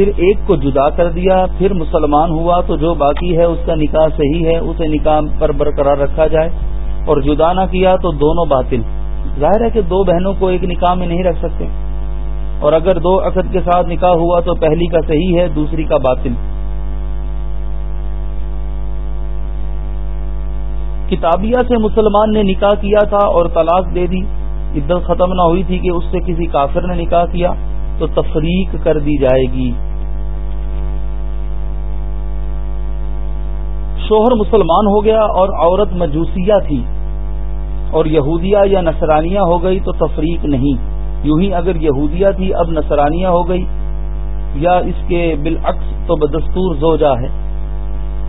پھر ایک کو جدا کر دیا، پھر مسلمان ہوا تو جو باقی ہے اس کا نکاح صحیح ہے، اسے نکاح پر برقرار رکھا جائے اور جدا نہ کیا تو دونوں باطل۔ ظاہر ہے کہ دو بہنوں کو ایک نکاح میں نہیں رکھ سکتے۔ اور اگر دو عقد کے ساتھ نکاح ہوا تو پہلی کا صحیح ہے، دوسری کا باطل۔ کتابیہ سے مسلمان نے نکاح کیا تھا اور طلاق دے دی۔ عدت ختم نہ ہوئی تھی کہ اس سے کسی کافر نے نکاح کیا، تو تفریق کر دی جائے گی۔ شوہر مسلمان ہو گیا اور عورت مجوسیہ تھی اور یہودیہ یا نصرانیہ ہو گئی تو تفریق نہیں۔ یوں ہی اگر یہودیہ تھی، اب نصرانیہ ہو گئی۔ یا اس کے بالعکس تو بدستور زوجہ ہے۔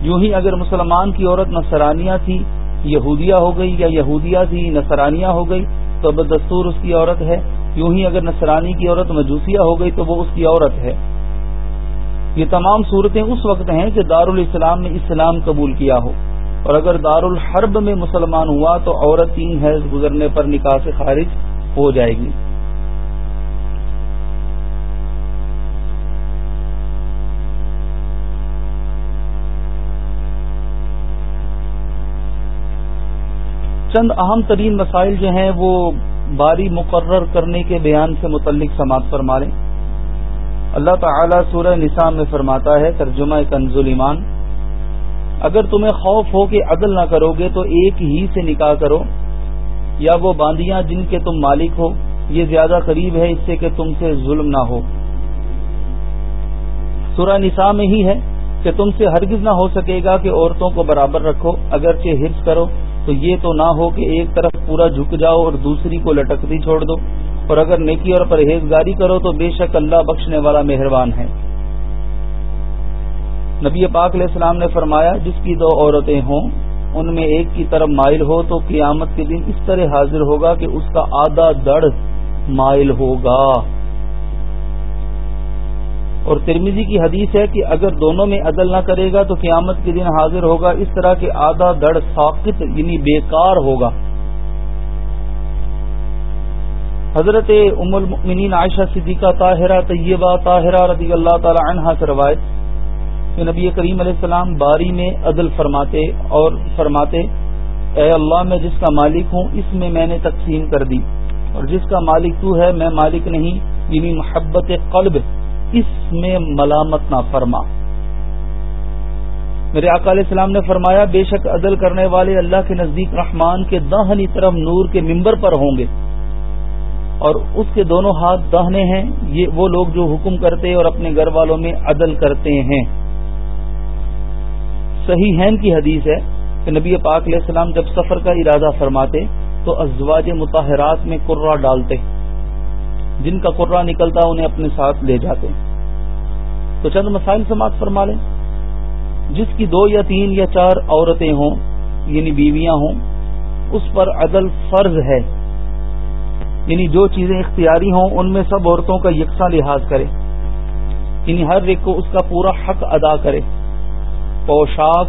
یوں ہی اگر مسلمان کی عورت نصرانیہ تھی، یہودیہ ہو گئی یا یہودیہ تھی، نصرانیہ ہو گئی تو بدستور اس کی عورت ہے۔ یوں ہی اگر نصرانی کی عورت مجوسیہ ہو گئی تو وہ اس کی عورت ہے۔ یہ تمام صورتیں اس وقت ہیں کہ دارالاسلام نے اسلام قبول کیا ہو۔ اور اگر دار الحرب میں مسلمان ہوا تو عورت تین حیض گزرنے پر نکاح سے خارج ہو جائے گی۔ چند اہم ترین مسائل جو ہیں وہ باری مقرر کرنے کے بیان سے متعلق سماعت فرما لیں۔ اللہ تعالی سورہ نساء میں فرماتا ہے، ترجمہ کنز ایمان، اگر تمہیں خوف ہو کہ عدل نہ کرو گے تو ایک ہی سے نکاح کرو، یا وہ باندیاں جن کے تم مالک ہو، یہ زیادہ قریب ہے اس سے کہ تم سے ظلم نہ ہو۔ سورہ نساء میں ہی ہے کہ تم سے ہرگز نہ ہو سکے گا کہ عورتوں کو برابر رکھو، اگرچہ حرص کرو، تو یہ تو نہ ہو کہ ایک طرف پورا جھک جاؤ اور دوسری کو لٹکتی چھوڑ دو۔ اور اگر نیکی اور پرہیزگاری کرو تو بے شک اللہ بخشنے والا مہربان ہے۔ نبی پاک علیہ السلام نے فرمایا، جس کی دو عورتیں ہوں، ان میں ایک کی طرف مائل ہو تو قیامت کے دن اس طرح حاضر ہوگا کہ اس کا آدھا دڑ مائل ہوگا۔ اور ترمیزی کی حدیث ہے کہ اگر دونوں میں عدل نہ کرے گا تو قیامت کے دن حاضر ہوگا، اس طرح کے آدھا دڑ ساقت یعنی بیکار ہوگا۔ حضرت ام المؤمنین عائشہ صدیقہ طاہرہ طیبہ طاہرہ رضی اللہ تعالی عنہ سے روایت کہ نبی کریم علیہ السلام باری میں عدل فرماتے اور فرماتے، اے اللہ میں جس کا مالک ہوں، اس میں میں نے تقسیم کر دی۔ اور جس کا مالک تو ہے، میں مالک نہیں یعنی محبت قلب، اس میں ملامت نہ فرما۔ میرے آقا علیہ السلام نے فرمایا، بے شک عدل کرنے والے اللہ کے نزدیک رحمان کے دہنی طرف نور کے ممبر پر ہوں گے۔ اور اس کے دونوں ہاتھ دہنے ہیں، یہ وہ لوگ جو حکم کرتے اور اپنے گھر والوں میں عدل کرتے ہیں۔ صحیح ہین کی حدیث ہے کہ نبی پاک علیہ السلام جب سفر کا ارادہ فرماتے تو ازواج متحرات میں کرا ڈالتے۔ جن کا قرہ نکلتا انہیں اپنے ساتھ لے جاتے۔ تو چند مسائل سماعت فرما لیں۔ جس کی دو یا تین یا چار عورتیں ہوں یعنی بیویاں ہوں، اس پر عدل فرض ہے۔ یعنی جو چیزیں اختیاری ہوں ان میں سب عورتوں کا یکساں لحاظ کرے۔ یعنی ہر ایک کو اس کا پورا حق ادا کرے۔ پوشاک،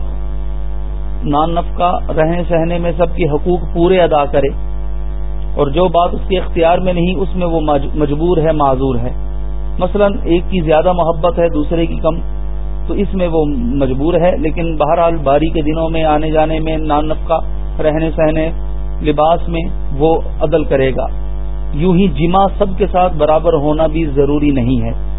نان نفقہ، رہنے سہنے میں سب کے حقوق پورے ادا کرے۔ اور جو بات اس کے اختیار میں نہیں، اس میں وہ مجبور ہے، معذور ہے۔ مثلا ایک کی زیادہ محبت ہے، دوسرے کی کم، تو اس میں وہ مجبور ہے۔ لیکن بہرحال باری کے دنوں میں، آنے جانے میں، نان نفقہ، رہنے سہنے، لباس میں وہ عدل کرے گا۔ یوں ہی جمع سب کے ساتھ برابر ہونا بھی ضروری نہیں ہے۔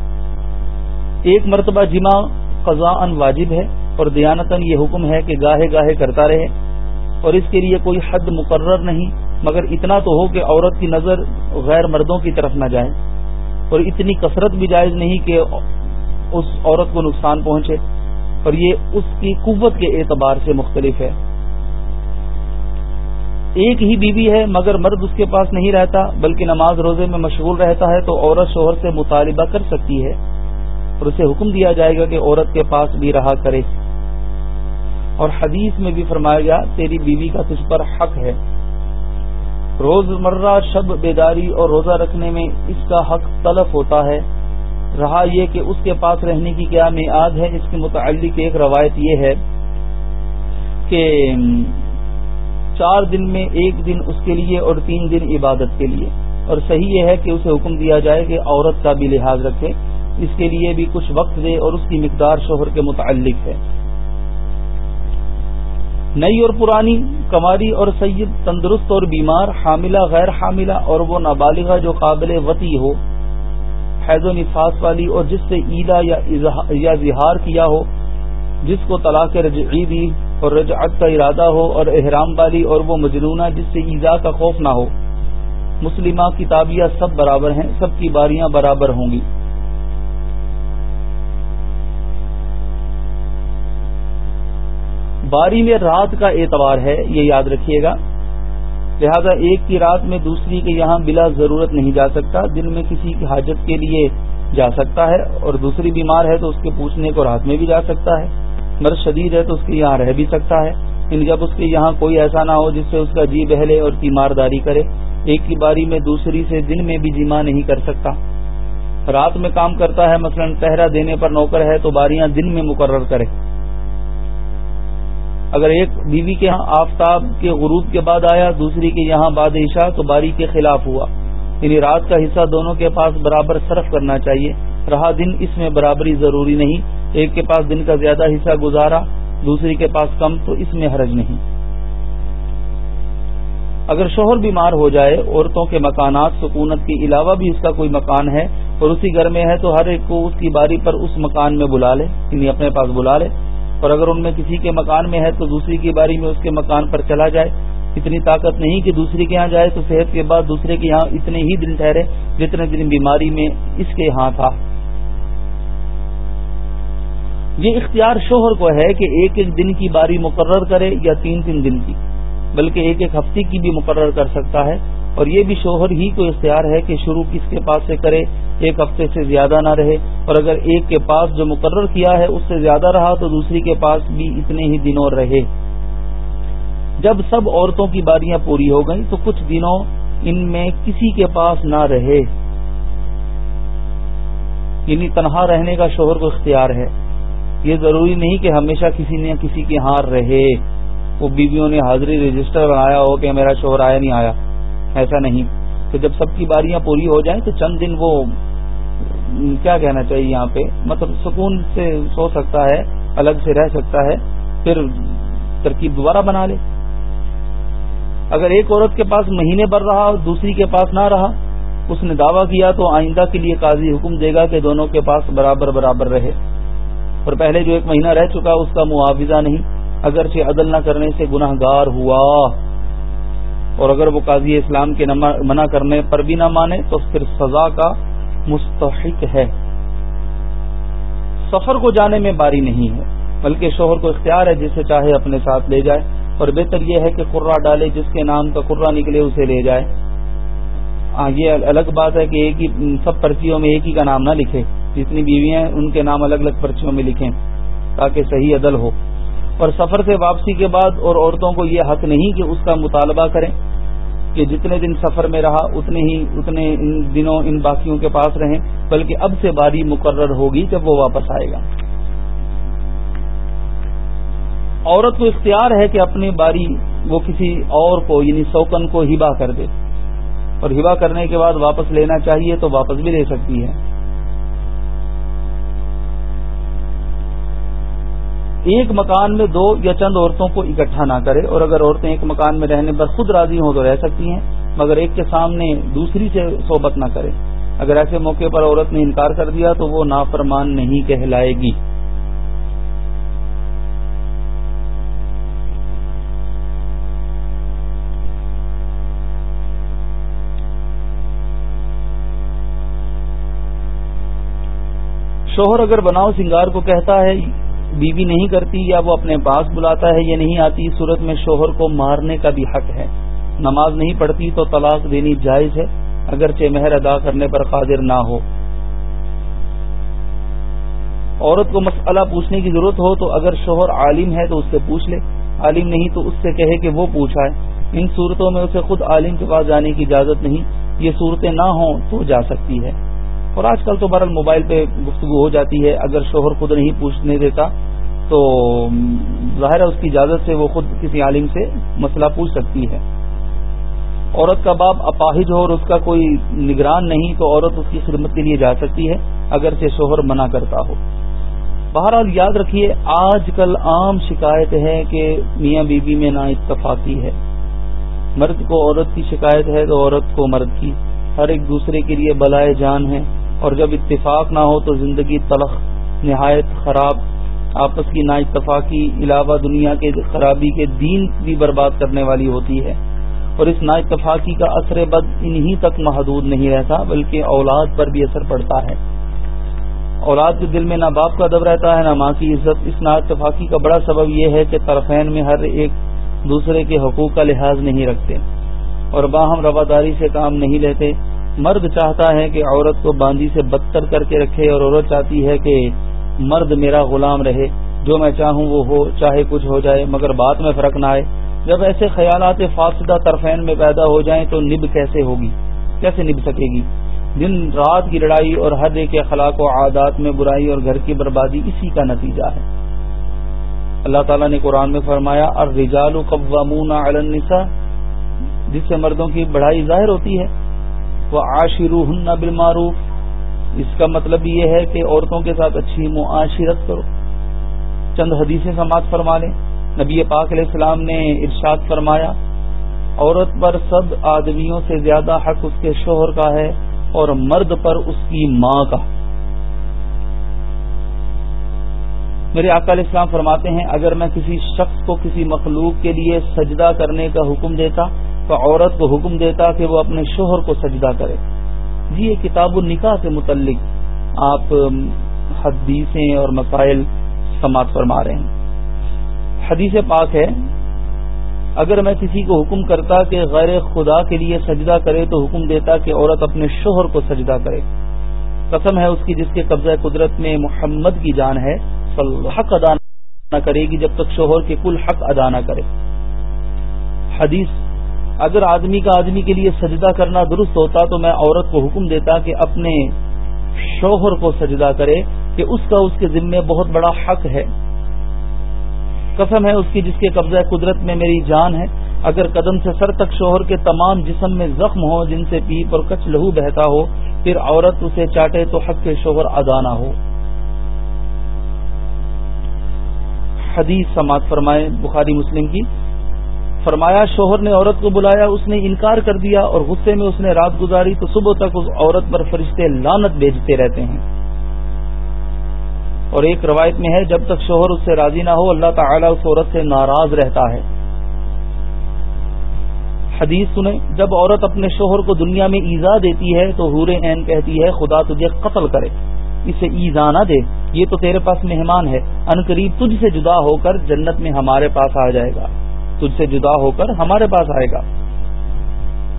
ایک مرتبہ جمع قضاء واجب ہے اور دیانتن یہ حکم ہے کہ گاہے گاہے کرتا رہے۔ اور اس کے لیے کوئی حد مقرر نہیں، مگر اتنا تو ہو کہ عورت کی نظر غیر مردوں کی طرف نہ جائے۔ اور اتنی کثرت بھی جائز نہیں کہ اس عورت کو نقصان پہنچے۔ اور یہ اس کی قوت کے اعتبار سے مختلف ہے۔ ایک ہی بیوی ہے، مگر مرد اس کے پاس نہیں رہتا، بلکہ نماز روزے میں مشغول رہتا ہے، تو عورت شوہر سے مطالبہ کر سکتی ہے۔ اور اسے حکم دیا جائے گا کہ عورت کے پاس بھی رہا کرے۔ اور حدیث میں بھی فرمایا گیا، تیری بیوی کا تجھ پر حق ہے۔ روز مرہ شب بیداری اور روزہ رکھنے میں اس کا حق تلف ہوتا ہے۔ رہا یہ کہ اس کے پاس رہنے کی کیا میعاد ہے۔ اس کے متعلق ایک روایت یہ ہے کہ چار دن میں ایک دن اس کے لیے اور تین دن عبادت کے لیے۔ اور صحیح یہ ہے کہ اسے حکم دیا جائے کہ عورت کا بھی لحاظ رکھے۔ اس کے لیے بھی کچھ وقت دے اور اس کی مقدار شوہر کے متعلق ہے۔ نئی اور پرانی کماری اور سید تندرست اور بیمار، حاملہ، غیر حاملہ اور وہ نابالغہ جو قابل وطی ہو، حیض و نفاس والی اور جس سے عیدا یا زہار کیا ہو جس کو طلاق رجعی دی اور رجعت کا ارادہ ہو اور احرام والی اور وہ مجنونہ جس سے ایزا کا خوف نہ ہو۔ مسلمہ کتابیہ سب برابر ہیں، سب کی باریاں برابر ہوں گی۔ باری میں رات کا اعتبار ہے، یہ یاد رکھیے گا۔ لہذا ایک کی رات میں دوسری کے یہاں بلا ضرورت نہیں جا سکتا، دن میں کسی کی حاجت کے لیے جا سکتا ہے اور دوسری بیمار ہے تو اس کے پوچھنے کو رات میں بھی جا سکتا ہے۔ مرض شدید ہے تو اس کے یہاں رہ بھی سکتا ہے۔ یعنی جب اس کے یہاں کوئی ایسا نہ ہو جس سے اس کا جی بہلے اور تیمارداری کرے، ایک کی باری میں دوسری سے دن میں بھی جمع نہیں کر سکتا۔ رات میں کام کرتا ہے، مثلا پہرا دینے پر نوکر ہے تو باریاں دن میں مقرر کرے۔ اگر ایک بیوی کے یہاں آفتاب کے غروب کے بعد آیا، دوسری کے یہاں بادشاہ تو باری کے خلاف ہوا۔ یعنی رات کا حصہ دونوں کے پاس برابر صرف کرنا چاہیے۔ رہا دن اس میں برابری ضروری نہیں، ایک کے پاس دن کا زیادہ حصہ گزارا، دوسری کے پاس کم، تو اس میں حرج نہیں۔ اگر شوہر بیمار ہو جائے، عورتوں کے مکانات، سکونت کے علاوہ بھی اس کا کوئی مکان ہے اور اسی گھر میں ہے، تو ہر ایک کو اس کی باری پر اس مکان میں بلا لے یعنی اپنے پاس بلا لے۔ اور اگر ان میں کسی کے مکان میں ہے، تو دوسری کی باری میں اس کے مکان پر چلا جائے۔ اتنی طاقت نہیں کہ دوسری کے یہاں جائے، تو صحت کے بعد دوسرے کے یہاں اتنے ہی دن ٹھہرے جتنے دن بیماری میں اس کے یہاں تھا۔ یہ اختیار شوہر کو ہے کہ ایک ایک دن کی باری مقرر کرے یا تین تین دن کی، بلکہ ایک ایک ہفتے کی بھی مقرر کر سکتا ہے۔ اور یہ بھی شوہر ہی کو اختیار ہے کہ شروع کس کے پاس سے کرے، ایک ہفتے سے زیادہ نہ رہے۔ اور اگر ایک کے پاس جو مقرر کیا ہے اس سے زیادہ رہا تو دوسری کے پاس بھی اتنے ہی دنوں رہے۔ جب سب عورتوں کی باریاں پوری ہو گئیں تو کچھ دنوں ان میں کسی کے پاس نہ رہے۔ یعنی تنہا رہنے کا شوہر کو اختیار ہے۔ یہ ضروری نہیں کہ ہمیشہ کسی نے کسی کے ہار رہے۔ وہ بیویوں نے حاضری رجسٹر بنایا ہو کہ میرا شوہر آیا نہیں آیا۔ ایسا نہیں۔ کہ جب سب کی باریاں پوری ہو جائیں تو چند دن وہ کیا کہنا چاہیے یہاں پہ؟ مطلب سکون سے سو سکتا ہے، الگ سے رہ سکتا ہے، پھر ترکیب دوبارہ بنا لے۔ اگر ایک عورت کے پاس مہینے بھر رہا اور دوسری کے پاس نہ رہا، اس نے دعویٰ کیا تو آئندہ کے لیے قاضی حکم دے گا کہ دونوں کے پاس برابر برابر رہے۔ اور پہلے جو ایک مہینہ رہ چکا اس کا معاوضہ نہیں، اگرچہ عدل نہ کرنے سے گناہ گار ہوا۔ اور اگر وہ قاضی اسلام کے منع کرنے پر بھی نہ مانے تو پھر سزا کا مستحق ہے۔ سفر کو جانے میں باری نہیں ہے، بلکہ شوہر کو اختیار ہے جسے چاہے اپنے ساتھ لے جائے۔ اور بہتر یہ ہے کہ قرہ ڈالے جس کے نام کا قرہ نکلے اسے لے جائے۔ ہاں یہ الگ بات ہے کہ ایک ہی سب پرچیوں میں ایک ہی کا نام نہ لکھے۔ جتنی بیویاں ہیں، ان کے نام الگ الگ پرچیوں میں لکھیں تاکہ صحیح عدل ہو۔ اور سفر سے واپسی کے بعد اور عورتوں کو یہ حق نہیں کہ اس کا مطالبہ کریں کہ جتنے دن سفر میں رہا، اتنے ہی، اتنے ان دنوں ان باقیوں کے پاس رہیں، بلکہ اب سے باری مقرر ہوگی جب وہ واپس آئے گا۔ عورت کو اختیار ہے کہ اپنی باری وہ کسی اور کو یعنی سوکن کو ہبا کر دے۔ اور ہبا کرنے کے بعد واپس لینا چاہیے تو واپس بھی لے سکتی ہے۔ ایک مکان میں دو یا چند عورتوں کو اکٹھا نہ کرے اور اگر عورتیں ایک مکان میں رہنے پر خود راضی ہوں تو رہ سکتی ہیں، مگر ایک کے سامنے دوسری سے صحبت نہ کرے۔ اگر ایسے موقع پر عورت نے انکار کر دیا تو وہ نافرمان نہیں کہلائے گی۔ شوہر اگر بناؤ سنگار کو کہتا ہے بیوی نہیں کرتی یا وہ اپنے پاس بلاتا ہے یا نہیں آتی، صورت میں شوہر کو مارنے کا بھی حق ہے۔ نماز نہیں پڑھتی تو طلاق دینی جائز ہے، اگرچہ مہر ادا کرنے پر قادر نہ ہو۔ عورت کو مسئلہ پوچھنے کی ضرورت ہو تو اگر شوہر عالم ہے تو اس سے پوچھ لے۔ عالم نہیں تو اس سے کہے کہ وہ پوچھا ہے۔ ان صورتوں میں اسے خود عالم کے پاس جانے کی اجازت نہیں، یہ صورتیں نہ ہوں تو جا سکتی ہے۔ اور آج کل تو بہرحال موبائل پہ گفتگو ہو جاتی ہے۔ اگر شوہر خود نہیں پوچھنے دیتا، تو ظاہر ہے اس کی اجازت سے وہ خود کسی عالم سے مسئلہ پوچھ سکتی ہے۔ عورت کا باپ اپاہج ہو اور اس کا کوئی نگران نہیں، تو عورت اس کی خدمت کے لیے جا سکتی ہے اگر سے شوہر منع کرتا ہو۔ بہرحال یاد رکھیے، آج کل عام شکایت ہے کہ میاں بیوی میں نا اتفاقی ہے۔ مرد کو عورت کی شکایت ہے، تو عورت کو مرد کی۔ ہر ایک دوسرے کے لیے بلائے جان ہے۔ اور جب اتفاق نہ ہو تو زندگی تلخ، نہایت خراب، آپس کی نا اتفاقی علاوہ دنیا کے خرابی کے دین بھی برباد کرنے والی ہوتی ہے۔ اور اس نا اتفاقی کا اثر بد انہی تک محدود نہیں رہتا، بلکہ اولاد پر بھی اثر پڑتا ہے۔ اولاد کے دل میں نہ باپ کا ادب رہتا ہے، نہ ماں کی عزت۔ اس نا اتفاقی کا بڑا سبب یہ ہے کہ طرفین میں ہر ایک دوسرے کے حقوق کا لحاظ نہیں رکھتے اور باہم رواداری سے کام نہیں لیتے۔ مرد چاہتا ہے کہ عورت کو باندھی سے بدتر کر کے رکھے اور عورت چاہتی ہے کہ مرد میرا غلام رہے، جو میں چاہوں وہ ہو، چاہے کچھ ہو جائے، مگر بات میں فرق نہ آئے۔ جب ایسے خیالات فاصدہ طرفین میں پیدا ہو جائیں تو نب کیسے ہوگی؟ کیسے نب سکے گی؟ دن رات کی لڑائی اور ہر ایک اخلاق و عادات میں برائی اور گھر کی بربادی اسی کا نتیجہ ہے۔ اللہ تعالیٰ نے قرآن میں فرمایا اور رجال قوامون علی النساء، جس سے مردوں کی بڑھائی ظاہر ہوتی ہے۔ وہ عاشرو بالمعروف۔ اس کا مطلب یہ ہے کہ عورتوں کے ساتھ اچھی معاشرت کرو۔ چند حدیثیں سماعت فرما لیں۔ نبی پاک علیہ السلام نے ارشاد فرمایا، عورت پر سب آدمیوں سے زیادہ حق اس کے شوہر کا ہے اور مرد پر اس کی ماں کا۔ میرے آقا علیہ السلام فرماتے ہیں، اگر میں کسی شخص کو کسی مخلوق کے لیے سجدہ کرنے کا حکم دیتا تو عورت کو حکم دیتا کہ وہ اپنے شوہر کو سجدہ کرے۔ جی یہ کتاب النکاح سے متعلق آپ حدیثیں اور مسائل سماعت فرما رہے ہیں۔ حدیث پاک ہے، اگر میں کسی کو حکم کرتا کہ غیر خدا کے لیے سجدہ کرے تو حکم دیتا کہ عورت اپنے شوہر کو سجدہ کرے۔ قسم ہے اس کی جس کے قبضہ قدرت میں محمد کی جان ہے۔ حق ادا نہ کرے گی جب تک شوہر کے کل حق ادا نہ کرے۔ حدیث اگر آدمی کا آدمی کے لیے سجدہ کرنا درست ہوتا تو میں عورت کو حکم دیتا کہ اپنے شوہر کو سجدہ کرے کہ اس کا اس کے ذمے بہت بڑا حق ہے۔ قسم ہے اس کی جس کے قبضہ قدرت میں میری جان ہے۔ اگر قدم سے سر تک شوہر کے تمام جسم میں زخم ہو، جن سے پیپ اور کچھ لہو بہتا ہو، پھر عورت اسے چاٹے تو حق کے شوہر ادا نہ ہو۔ حدیث سماعت فرمائے، بخاری مسلم کی۔ فرمایا، شوہر نے عورت کو بلایا، اس نے انکار کر دیا اور غصے میں اس نے رات گزاری تو صبح تک اس عورت پر فرشتے لانت بیچتے رہتے ہیں۔ اور ایک روایت میں ہے، جب تک شوہر اس سے راضی نہ ہو، اللہ تعالیٰ اس عورت سے ناراض رہتا ہے۔ حدیث سنیں، جب عورت اپنے شوہر کو دنیا میں ایزا دیتی ہے تو حور عین کہتی ہے، خدا تجھے قتل کرے، اسے ایزا نہ دے۔ یہ تو تیرے پاس مہمان ہے، ان قریب تجھ سے جدا ہو کر جنت میں ہمارے پاس آ جائے گا۔ تجھ سے جدا ہو کر ہمارے پاس آئے گا۔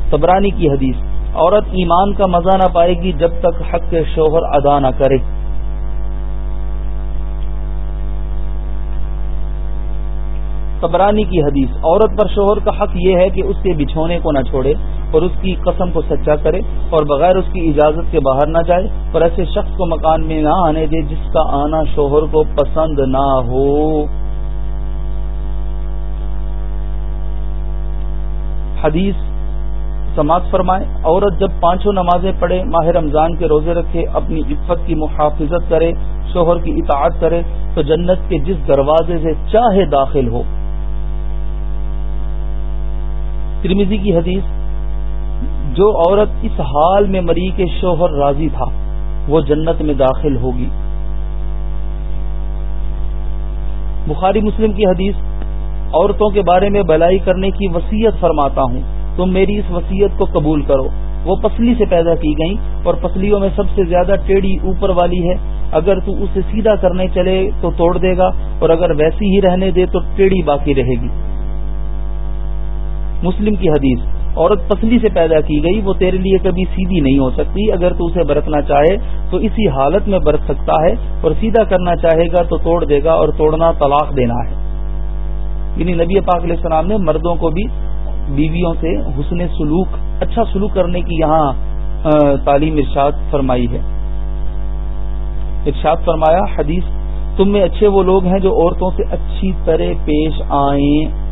تبرانی کی حدیث، عورت ایمان کا مزہ نہ پائے گی جب تک حق کے شوہر ادا نہ کرے۔ قبرانی کی حدیث، عورت پر شوہر کا حق یہ ہے کہ اس کے بچھونے کو نہ چھوڑے اور اس کی قسم کو سچا کرے اور بغیر اس کی اجازت کے باہر نہ جائے اور ایسے شخص کو مکان میں نہ آنے دے جس کا آنا شوہر کو پسند نہ ہو۔ حدیث سماعت فرمائے، عورت جب پانچوں نمازیں پڑھے، ماہ رمضان کے روزے رکھے، اپنی عفت کی محافظت کرے، شوہر کی اطاعت کرے، تو جنت کے جس دروازے سے چاہے داخل ہو۔ ترمیزی کی حدیث، جو عورت اس حال میں مری کے شوہر راضی تھا، وہ جنت میں داخل ہوگی۔ بخاری مسلم کی حدیث عورتوں کے بارے میں بلائی کرنے کی وسیعت فرماتا ہوں۔ تم میری اس وسیعت کو قبول کرو۔ وہ پسلی سے پیدا کی گئی اور پسلیوں میں سب سے زیادہ ٹیڑھی اوپر والی ہے۔ اگر تو اسے سیدھا کرنے چلے تو توڑ دے گا اور اگر ویسی ہی رہنے دے تو ٹیڑھی باقی رہے گی۔ مسلم کی حدیث، عورت پسلی سے پیدا کی گئی، وہ تیرے لیے کبھی سیدھی نہیں ہو سکتی۔ اگر تو اسے برتنا چاہے تو اسی حالت میں برت سکتا ہے اور سیدھا کرنا چاہے گا تو توڑ دے گا اور توڑنا طلاق دینا ہے۔ یعنی نبی پاک علیہ السلام نے مردوں کو بھی بیویوں سے حسن سلوک اچھا سلوک کرنے کی یہاں تعلیم ارشاد فرمائی ہے۔ ارشاد فرمایا، حدیث، تم میں اچھے وہ لوگ ہیں جو عورتوں سے اچھی طرح پیش آئیں۔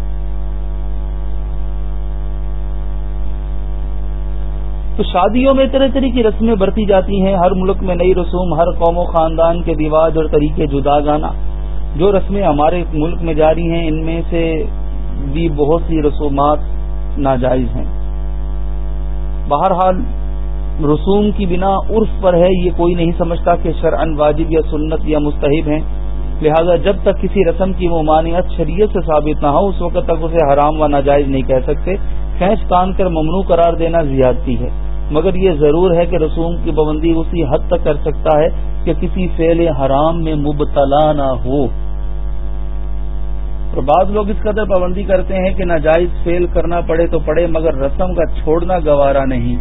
تو شادیوں میں طرح طرح کی رسمیں برتی جاتی ہیں، ہر ملک میں نئی رسوم، ہر قوم و خاندان کے رواج اور طریقے جدا گانا جو رسمیں ہمارے ملک میں جاری ہیں، ان میں سے بھی بہت سی رسومات ناجائز ہیں۔ بہرحال، رسوم کی بنا عرف پر ہے، یہ کوئی نہیں سمجھتا کہ شرعن واجب یا سنت یا مستحب ہیں۔ لہذا، جب تک کسی رسم کی ممانعت شریعت سے ثابت نہ ہو، اس وقت تک اسے حرام و ناجائز نہیں کہہ سکتے۔ کھینچ کان کر ممنوع قرار دینا زیادتی ہے۔ مگر یہ ضرور ہے کہ رسوم کی پابندی اسی حد تک کر سکتا ہے کہ کسی فعل حرام میں مبتلا نہ ہو۔ اور بعض لوگ اس قدر پابندی کرتے ہیں کہ ناجائز فیل کرنا پڑے تو پڑے، مگر رسم کا چھوڑنا گوارا نہیں۔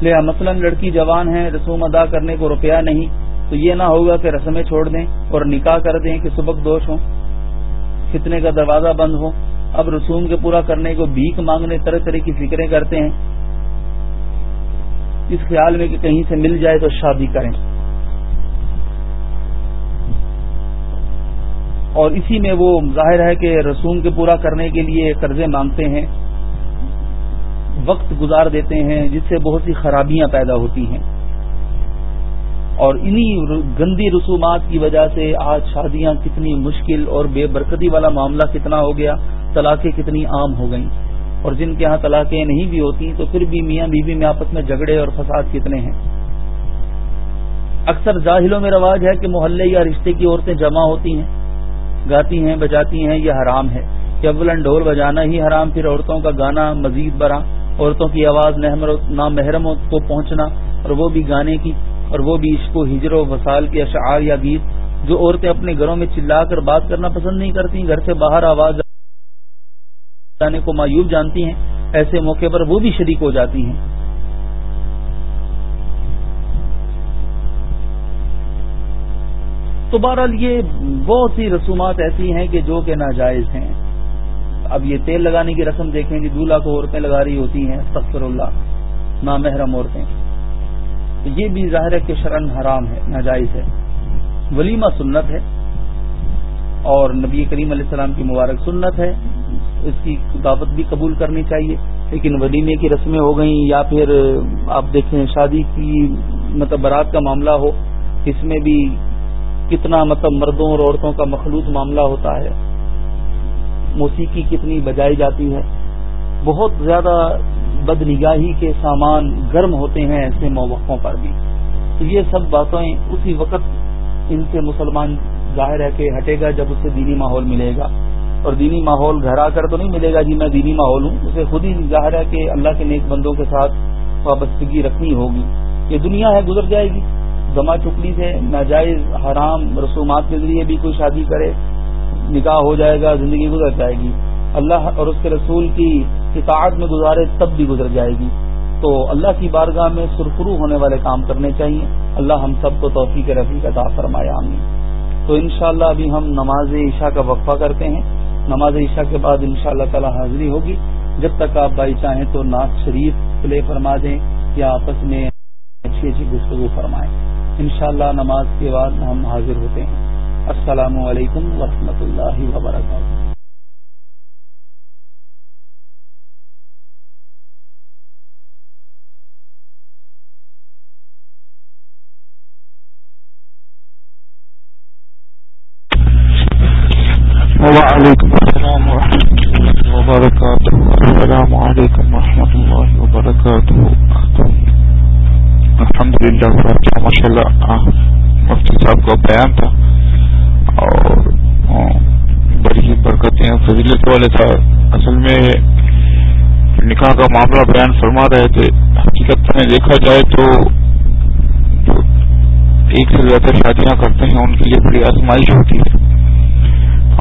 لیا مثلا لڑکی جوان ہے، رسوم ادا کرنے کو روپیہ نہیں، تو یہ نہ ہوگا کہ رسمیں چھوڑ دیں اور نکاح کر دیں کہ سبق دوش ہوں، فتنے کا دروازہ بند ہو اب رسوم کے پورا کرنے کو بھیک مانگنے طرح طرح کی فکریں کرتے ہیں۔ اس خیال میں کہ کہیں سے مل جائے تو شادی کریں۔ اور اسی میں وہ ظاہر ہے کہ رسوم کے پورا کرنے کے لیے قرضے مانگتے ہیں، وقت گزار دیتے ہیں، جس سے بہت سی خرابیاں پیدا ہوتی ہیں۔ اور انہی گندی رسومات کی وجہ سے آج شادیاں کتنی مشکل اور بے برکتی والا معاملہ کتنا ہو گیا، طلاقیں کتنی عام ہو گئیں۔ اور جن کے ہاں طلاقیں نہیں بھی ہوتی تو پھر بھی میاں بیوی میں آپس میں جھگڑے اور فساد کتنے ہیں؟ اکثر جاہلوں میں رواج ہے کہ محلے یا رشتے کی عورتیں جمع ہوتی ہیں، گاتی ہیں، بجاتی ہیں، یہ حرام ہے۔ کہ اولن ڈھول بجانا ہی حرام، پھر عورتوں کا گانا مزید برا عورتوں کی آواز نامحرموں کو پہنچنا، اور وہ بھی گانے کی، اور وہ بھی عشق و ہجر و وسال کے اشعار یا گیت جو عورتیں اپنے گھروں میں چلا کر بات کرنا پسند نہیں کرتی گھر سے باہر آواز جانے کو مایوب جانتی ہیں، ایسے موقع پر وہ بھی شریک ہو جاتی ہیں۔ تو بہرحال یہ بہت سی رسومات ایسی ہیں کہ جو کہ ناجائز ہیں۔ اب یہ تیل لگانے کی رسم دیکھیں کہ دولہا کو عورتیں لگا رہی ہوتی ہیں سفر اللہ، نامحرم عورتیں۔ یہ بھی ظاہر ہے کہ شرن حرام ہے، ناجائز ہے۔ ولیمہ سنت ہے۔ اور نبی کریم علیہ السلام کی مبارک سنت ہے۔ اس کی دعوت بھی قبول کرنی چاہیے۔ لیکن ولیمے کی رسمیں ہو گئیں یا پھر آپ دیکھیں شادی کی مطلب برات کا معاملہ ہو، اس میں بھی کتنا مطلب مردوں اور عورتوں کا مخلوط معاملہ ہوتا ہے۔ موسیقی کتنی بجائی جاتی ہے۔ بہت زیادہ بد نگاہی کے سامان گرم ہوتے ہیں ایسے موقعوں پر بھی۔ تو یہ سب باتیں اسی وقت ان سے مسلمان ظاہر ہے کہ ہٹے گا جب اسے دینی ماحول ملے گا۔ اور دینی ماحول گھر آ کر تو نہیں ملے گا جی میں دینی ماحول ہوں۔ اسے خود ہی ظاہر ہے کہ اللہ کے نیک بندوں کے ساتھ وابستگی رکھنی ہوگی۔ یہ دنیا ہے، گزر جائے گی۔ گما چکلی سے ناجائز، حرام، رسومات کے ذریعے بھی کوئی شادی کرے، نکاح ہو جائے گا، زندگی گزر جائے گی۔ اللہ اور اس کے رسول کی اطاعت میں گزارے تب بھی گزر جائے گی۔ تو اللہ کی بارگاہ میں سرخرو ہونے والے کام کرنے چاہیے۔ اللہ ہم سب کو توفیق رفیق عطا فرمائے، آمین۔ تو انشاءاللہ ابھی ہم نماز عشاء کا وقفہ کرتے ہیں۔ نماز عشاء کے بعد ان شاء اللہ تعالی حاضری ہوگی۔ جب تک آپ بھائی چاہیں تو ناز شریف پلے فرما دیں یا آپس میں اچھی اچھی گفتگو فرمائیں۔ انشاءاللہ نماز کے بعد ہم حاضر ہوتے ہیں۔ السلام علیکم ورحمۃ اللہ وبرکاتہ۔ وعلیکم السلام ورحمۃ اللہ وبرکاتہ السلام علیکم ورحمۃ اللہ وبرکاتہ الحمد للہ ماشاء اللہ مفتی صاحب کا بیان تھا اور بڑی برکتیں فضیلت والے تھا۔ اصل میں نکاح کا معاملہ بیان فرما رہے تھے۔ حقیقت میں دیکھا جائے تو ایک سے زیادہ شادیاں کرتے ہیں، ان کے لیے بڑی آزمائش ہوتی ہے۔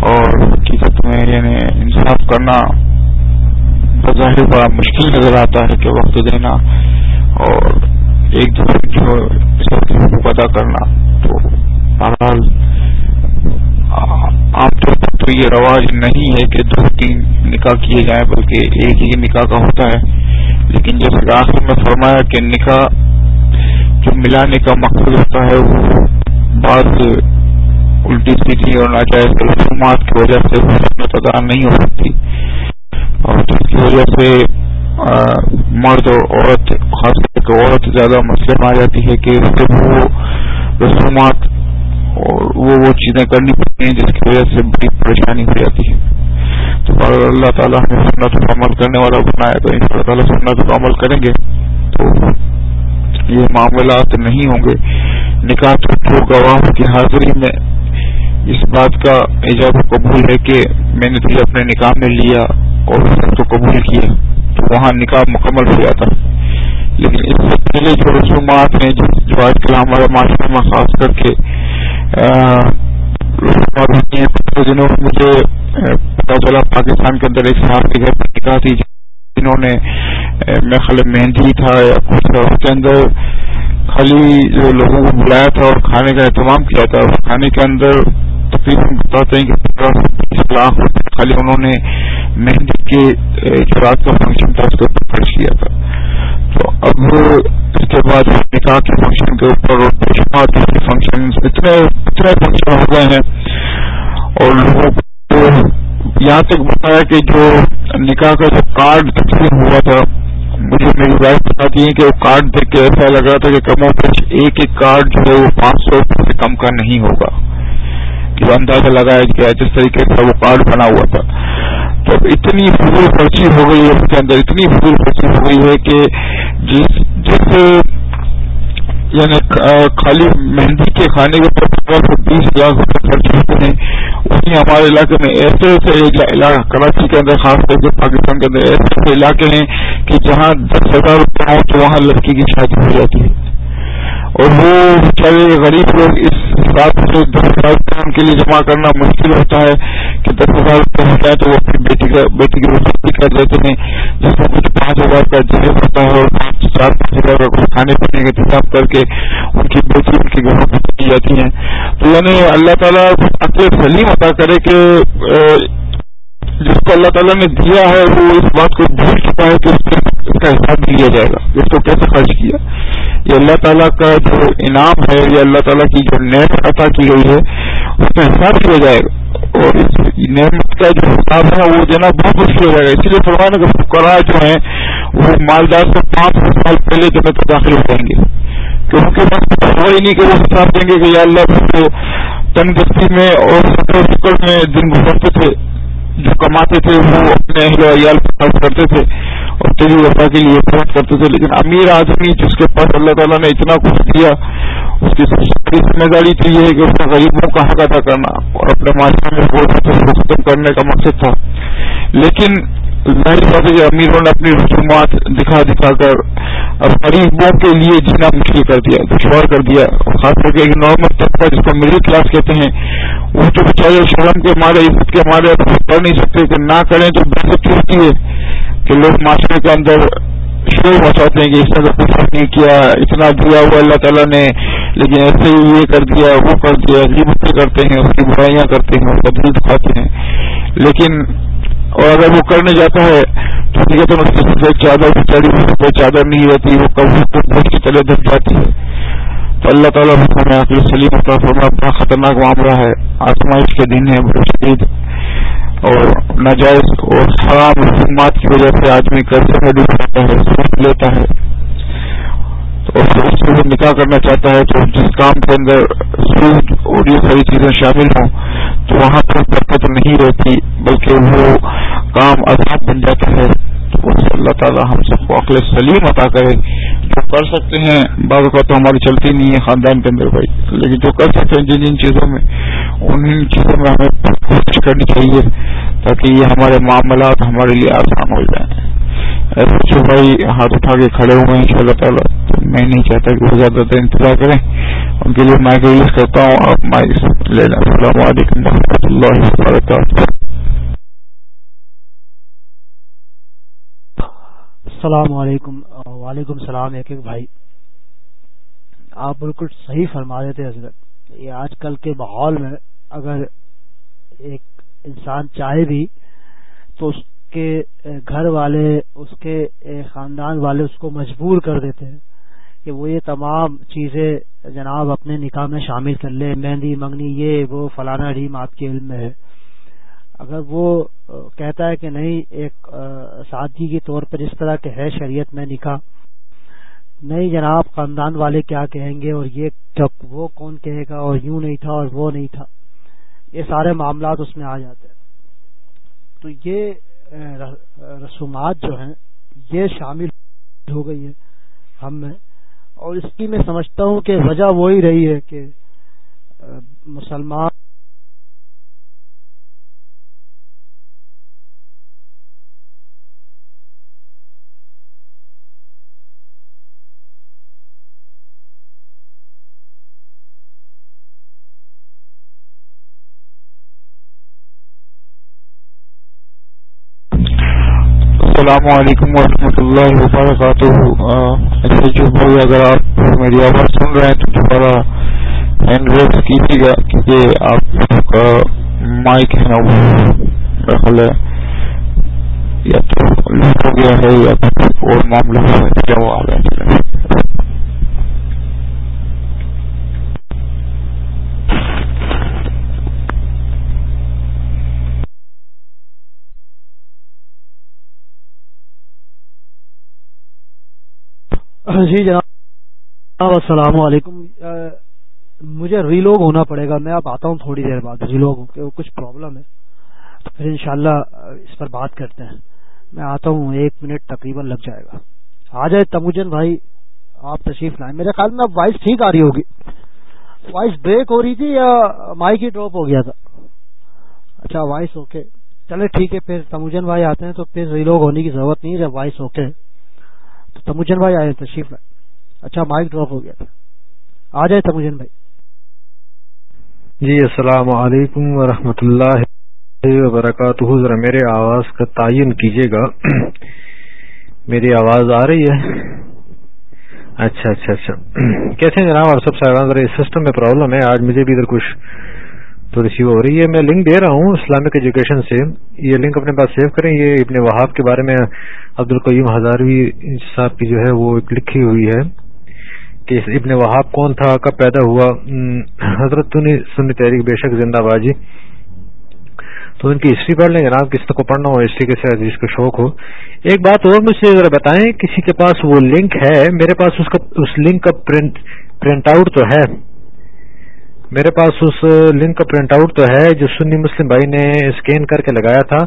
اور حقیقت میں یعنی انصاف کرنا بظاہر بڑا مشکل نظر آتا ہے کہ وقت دینا اور ایک دوسرے جو حقوق ادا کرنا تو بہرحال عام طور پر تو یہ رواج نہیں ہے کہ دو تین نکاح کیے جائیں بلکہ ایک ہی نکاح کا ہوتا ہے۔ لیکن جیسے آخر میں فرمایا کہ نکاح جو ملانے کا مقصد ہوتا ہے وہ بعض الٹی سیدھی اور ناجائز رسومات کی وجہ سے ادا نہیں ہو سکتی اور جس کی وجہ سے مرد اور عورت، خاص کر کے عورت، زیادہ مسئلے میں آ جاتی ہے کہ اس سے وہ رسومات اور وہ وہ چیزیں کرنی پڑتی ہیں جس کی وجہ سے بڑی پریشانی ہو جاتی ہے۔ تو اللہ تعالیٰ ہمیں سنت پر عمل کرنے والا بنایا تو ان شاء اللہ تعالیٰ سنت پر عمل کریں گے تو یہ معاملات نہیں ہوں گے۔ نکاح تو گواہوں کی حاضری میں اس بات کا ایجاد قبول ہے کہ میں نے تجھے اپنے نکاح میں لیا اور اس کو قبول کیا، تو وہاں نکاح مکمل ہو جاتا۔ لیکن اس سے پہلے جو رسومات ہیں، جو آج کل ہمارے معاشرے میں خاص کر کے دنوں مجھے پتا چلا پاکستان کے اندر ایک صاحب کے گھر پر نکاح تھی۔ جنہوں نے میں خالی مہندی تھا، یا کچھ اس کے اندر خالی جو لوگوں کو بلایا تھا اور کھانے کا اہتمام کیا تھا، اس کھانے کے اندر تقریباً بتاتے ہیں کہ لاکھ خالی انہوں نے مہندی کے جو رات کا فنکشن تھا، اس کے اوپر خرچ کیا تھا۔ تو اب اس کے بعد نکاح کے فنکشن کے اوپر فنکشن اتنے اتنے فنکشن ہو گئے ہیں اور لوگوں کو یہاں تک بتایا کہ جو نکاح کا جو کارڈ تقسیم ہوا تھا، مجھے میری وائف بتاتی ہے کہ وہ کارڈ دیکھ کے ایسا لگ رہا تھا کہ کم و بیش ایک ایک کارڈ جو ہے وہ پانچ سو روپئے سے کم کا نہیں ہوگا۔ جو اندازہ لگایا گیا جس طریقے سے وہ کارڈ بنا ہوا تھا۔ تو اب اتنی فضول پرچی ہو گئی ہے، اس کے اندر اتنی فضول پرچی ہو گئی ہے کہ جس جس یعنی خالی مہندی کے کھانے کے اوپر بیس لاکھ روپے خرچ ہوتے ہیں۔ وہیں ہمارے علاقے میں ایسے ایسے کراچی کے اندر، خاص طور سے پاکستان کے اندر ایسے ایسے علاقے ہیں کہ جہاں دس ہزار روپے ہوں تو وہاں لڑکی کی شادی ہو جاتی ہے۔ اور وہ بیچارے غریب لوگ اس حساب سے دس ہزار روپے ان کے لیے جمع کرنا مشکل ہوتا ہے کہ دس ہزار روپے ہو جائے تو وہ اپنی بیٹی کا بیٹی کی بھی کر دیتے ہیں، جس میں کچھ پانچ ہزار کا جہیز ہوتا ہے اور پانچ چار پانچ ہزار کا کھانے پینے کا انتظام کر کے ان کی بیٹی ان کے گھروں میں کی جاتی ہیں تو یعنی اللہ تعالیٰ اکثر سلیم عطا کرے کہ جس کو اللہ تعالیٰ نے دیا ہے، وہ اس بات کو بھول چکا ہے کہ اس کا حساب بھی لیا جائے گا، اس کو کیسے خرچ کیا؟ یہ اللہ تعالیٰ کا جو انعام ہے یہ اللہ تعالیٰ کی جو نعمت عطا کی گئی ہے، اس کا حساب کیا جائے گا۔ اور اس نعمت کا جو حساب ہے، وہ دینا بہت مشکل ہو جائے گا۔ اسی لیے فرمانا کہ فکرا جو ہیں، وہ مالدار سے پانچ سال پہلے جنت داخل ہو جائیں گے۔ کیونکہ بس ہی نہیں کہ وہ حساب دیں گے کہ یا اللہ تندرستی میں اور فکر فکر میں دن گزرتے تھے۔ جو کماتے تھے وہ اپنے اہل ویال پر خرچ کرتے تھے اور تیری وفا کے لیے خرچ کرتے تھے۔ لیکن امیر آدمی جس کے پاس اللہ تعالیٰ نے اتنا کچھ دیا، اس کی سب سے بڑی ذمہ داری تو یہ ہے کہ اس کا غریبوں کا حق ادا کرنا اور اپنے معاشرے میں ختم کرنے کا مقصد تھا۔ لیکن ظاہر بات ہے کہ امیروں نے اپنی رسومات دکھا دکھا کر اب غریبوں کے لیے جینا مشکل کر دیا دشوار کر دیا۔ خاص کر کے ایک نارمل طبقہ جس کو مڈل کلاس کہتے ہیں، وہ تو بچارے شرم کے مارے، عزت کے مارے، اب پڑھ نہیں سکتے کہ نہ کریں تو بہت چھوٹتی ہے کہ لوگ معاشرے کے اندر شور مچاتے ہیں کہ اس طرح کچھ نہیں کیا، اتنا دیا ہوا اللہ تعالیٰ نے، لیکن ایسے ہی یہ کر دیا، وہ کر دیا عجیب کرتے ہیں، اس کی برائیاں کرتے ہیں، اس کا دودھ کھاتے ہیں۔ لیکن اور اگر وہ کرنے جاتا ہے تو ٹھیک ہے چادر چڑی چادر نہیں رہتی وہ کبھی کی طرح دب جاتی ہے۔ تو اللہ تعالیٰ ہمیں عقل سلیم فرما بڑا خطرناک معاملہ ہے، آسمائش کے دن ہے بڑے شدید اور ناجائز اور حرام رسومات کی وجہ سے آدمی قرضے میں ڈوب جاتا ہے سوچ لیتا ہے۔ تو اس سے وہ نکاح کرنا چاہتا ہے تو جس کام کے اندر سود اور یہ ساری چیزیں شامل ہوں، تو وہاں پر برکت نہیں رہتی، بلکہ وہ کام آزاد بن جاتا ہے۔ تو اللہ تعالیٰ ہم سب کو عقل سلیم عطا کرے۔ جو کر سکتے ہیں، بعض اوقات تو ہماری چلتی نہیں ہے خاندان کے اندر بھائی، لیکن جو کر سکتے ہیں جن جن چیزوں میں ان چیزوں میں ہمیں کوشش کرنی چاہیے تاکہ یہ ہمارے معاملات ہمارے لیے آسان ہو جائیں۔ ایسے بھائی ہاتھ اٹھا کے کھڑے ہوئے ہیں ان شاء اللہ تعالیٰ تو میں نہیں چاہتا کہ وہ زیادہ تر انتظار کریں۔ ان کے لیے میں یوز کرتا ہوں، آپ مائک لینا السلام علیکم و رحمۃ اللہ وبرکاتہ۔ السلام علیکم، وعلیکم السلام، ایک ایک بھائی۔ آپ بالکل صحیح فرما دیتے حضرت۔ یہ آج کل کے ماحول میں اگر ایک انسان چاہے بھی تو اس کے گھر والے، اس کے خاندان والے اس کو مجبور کر دیتے ہیں کہ وہ یہ تمام چیزیں جناب اپنے نکاح میں شامل کر لے، مہندی منگنی، یہ، وہ، فلانا ڈیم آپ کے علم میں ہے۔ اگر وہ کہتا ہے کہ نہیں، ایک سادگی کے طور پر اس طرح کے ہے شریعت میں نکاح، نہیں جناب، خاندان والے کیا کہیں گے اور یہ وہ کون کہے گا اور یوں نہیں تھا اور وہ نہیں تھا، یہ سارے معاملات اس میں آ جاتے ہیں۔ تو یہ رسومات جو ہیں، یہ شامل ہو گئی ہے ہم میں۔ اور اس کی میں سمجھتا ہوں کہ وجہ وہی رہی ہے کہ مسلمان السلام علیکم ورحمۃ اللہ وبرکاتہ۔ جو بھائی اگر آپ میری آواز سن رہے ہیں تو دوبارہ ہینڈ کیجیے گا کیونکہ آپ کا مائک ہے نا، وہ یا تو ہو گیا ہے یا اور معاملہ ہے کیا وہ آ گیا ہاں جی جناب۔ السلام علیکم۔ مجھے ریلوگ ہونا پڑے گا۔ میں اب آتا ہوں تھوڑی دیر بعد، ریلوگ کچھ پرابلم ہے۔ تو پھر انشاءاللہ اس پر بات کرتے ہیں۔ میں آتا ہوں، ایک منٹ تقریباً لگ جائے گا۔ آ جائے تموجن بھائی، آپ تشریف لائیں۔ میرے خیال میں اب وائس ٹھیک آ رہی ہوگی۔ وائس بریک ہو رہی تھی یا مائک ہی ڈراپ ہو گیا تھا؟ اچھا وائس اوکے۔ چلے ٹھیک ہے، پھر تموجن بھائی آتے ہیں تو پھر ریلوگ ہونے کی ضرورت نہیں ہے جب وائس اوکے۔ تمجن بھائی آئے تشریف لائے۔ اچھا مائک ڈراپ ہو گیا تھا۔ آ جائے تمجن بھائی۔ جی السلام علیکم ورحمۃ اللہ وبرکاتہ۔ ذرا میرے آواز کا تعین کیجیے گا۔ میری آواز آ رہی ہے؟ اچھا اچھا اچھا۔ کیسے جناب؟ اور سب سے سسٹم میں پرابلم ہے۔ آج مجھے بھی ادھر کچھ تو ریسیو ہو رہی ہے۔ میں لنک دے رہا ہوں اسلامک ایجوکیشن سے۔ یہ لنک اپنے پاس سیو کریں۔ یہ ابن وہاب کے بارے میں عبد القیم ہزاروی صاحب کی جو ہے وہ لکھی ہوئی ہے کہ ابن وہاب کون تھا، کب پیدا ہوا۔ حضرت سنی تحریک بے شک زندہ بازی جی۔ تو ان کی ہسٹری پڑھ لیں۔ جناب، کس کو پڑھنا ہو ہسٹری کے ساتھ جس کا شوق ہو۔ ایک بات اور مجھ سے ذرا بتائیں، کسی کے پاس وہ لنک ہے؟ میرے پاس اس کا، اس لنک کا پرنٹ آؤٹ تو ہے۔ میرے پاس اس لنک کا پرنٹ آؤٹ تو ہے جو سنی مسلم بھائی نے اسکین کر کے لگایا تھا۔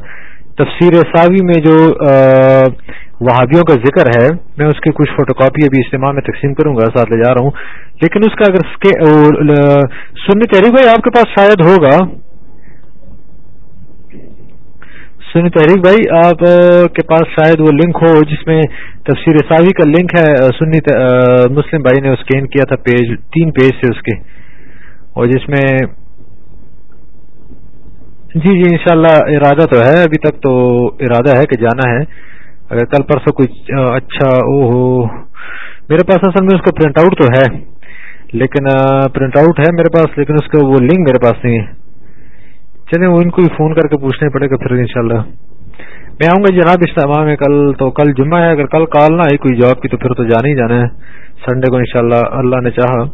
تفسیر ساوی میں جو وہابیوں کا ذکر ہے، میں اس کی کچھ فوٹو کاپی ابھی اجتماع میں تقسیم کروں گا، ساتھ لے جا رہا ہوں۔ لیکن اس کا اگر سنی تحریک بھائی آپ کے پاس شاید ہوگا۔ سنی تحریک بھائی، آپ کے پاس شاید وہ لنک ہو جس میں تفسیر ساوی کا لنک ہے۔ سنی مسلم بھائی نے اسکین کیا تھا، پیج، تین پیج سے اس کے۔ اور جس میں جی جی انشاءاللہ ارادہ تو ہے، ابھی تک تو ارادہ ہے کہ جانا ہے۔ اگر کل پرسوں کچھ اچھا, اچھا او ہو۔ میرے پاس اصل میں اس کا پرنٹ آؤٹ تو ہے، لیکن پرنٹ آؤٹ ہے میرے پاس، لیکن اس کا وہ لنک میرے پاس نہیں ہے۔ چلیں وہ ان کو بھی فون کر کے پوچھنا پڑے گا پھر انشاءاللہ۔ میں آؤں گا جناب اجتماع میں کل تو کل جمعہ ہے۔ اگر کل کال نہ آئی کوئی جاب کی تو پھر تو جانا ہی جانا ہے۔ سنڈے کو انشاءاللہ اللہ نے چاہا۔